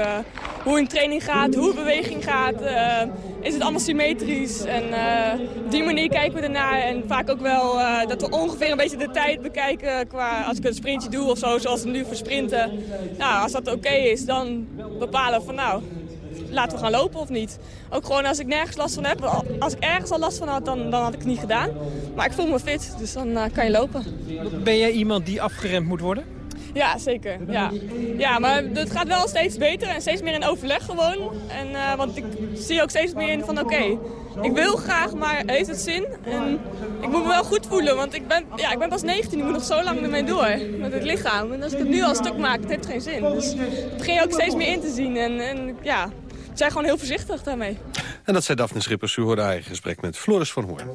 hoe een training gaat, hoe beweging gaat. is het allemaal symmetrisch? En op die manier kijken we ernaar. En vaak ook wel dat we ongeveer een beetje de tijd bekijken. Qua, als ik een sprintje doe of zo, zoals we nu voor sprinten. Nou, als dat oké okay is, dan bepalen we van nou, laten we gaan lopen of niet. Ook gewoon als ik nergens last van heb. Als ik ergens al last van had, dan, dan had ik het niet gedaan. Maar ik voel me fit, dus dan uh, kan je lopen. Ben jij iemand die afgeremd moet worden? Ja, zeker. Ja. ja, maar het gaat wel steeds beter en steeds meer in overleg gewoon. En, uh, want ik zie ook steeds meer in van oké, okay, ik wil graag, maar heeft het zin? En ik moet me wel goed voelen, want ik ben, ja, ik ben pas 19, ik moet nog zo lang ermee door met het lichaam. En als ik het nu al stuk maak, het heeft geen zin. Dus het begin je ook steeds meer in te zien. En, en ja, zijn gewoon heel voorzichtig daarmee. En dat zei Daphne Schippers. U hoorde haar in gesprek met Floris van Hoorn.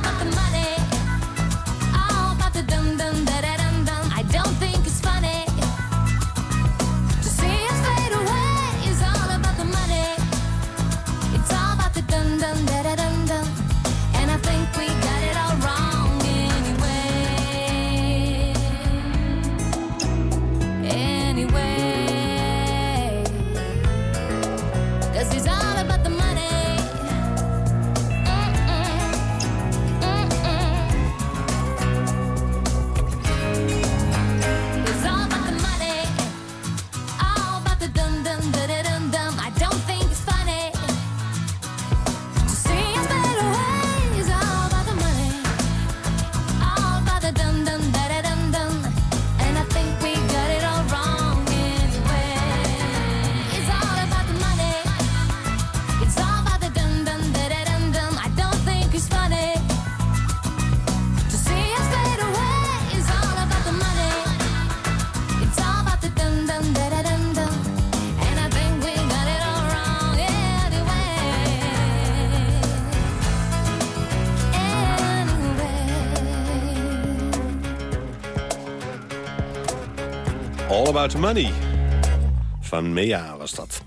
About Money. Van Mea was dat.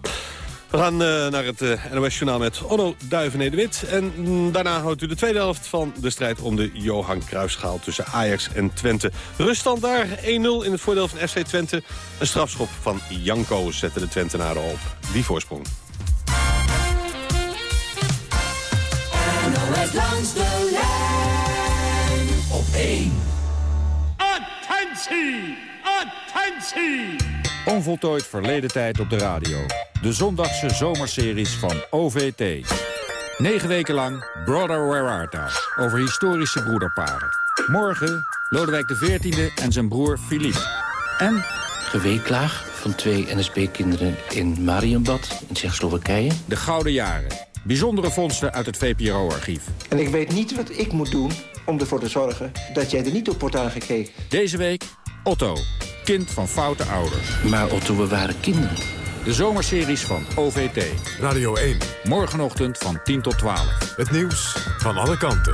We gaan uh, naar het uh, NOS-journaal met Onno Duiven-Nederwit. En mm, daarna houdt u de tweede helft van de strijd om de Johan Cruijffschaal tussen Ajax en Twente. Ruststand daar 1-0 in het voordeel van FC Twente. Een strafschop van Janko zette de Twentenaren op. Die voorsprong. NOS langs de lijn op 1. Attentie! Attentie! Onvoltooid verleden tijd op de radio. De zondagse zomerseries van OVT. Negen weken lang Brother Where Art Thou? Over historische broederparen. Morgen Lodewijk XIV en zijn broer Philippe. En... Geweeklaag van twee NSB-kinderen in Marienbad in Tsjechoslowakije. De Gouden Jaren. Bijzondere vondsten uit het VPRO-archief. En ik weet niet wat ik moet doen om ervoor te zorgen dat jij er niet op wordt aangekeken. Deze week Otto, kind van foute ouders. Maar Otto, we waren kinderen. De zomerseries van OVT. Radio 1. Morgenochtend van 10 tot 12. Het nieuws van alle kanten.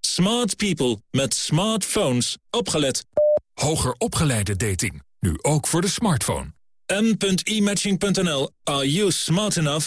Smart people met smartphones. Opgelet. Hoger opgeleide dating. Nu ook voor de smartphone. m.imatching.nl. Are you smart enough?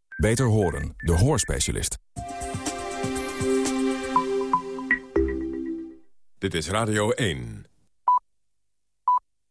Beter horen, de hoorspecialist. Dit is Radio 1.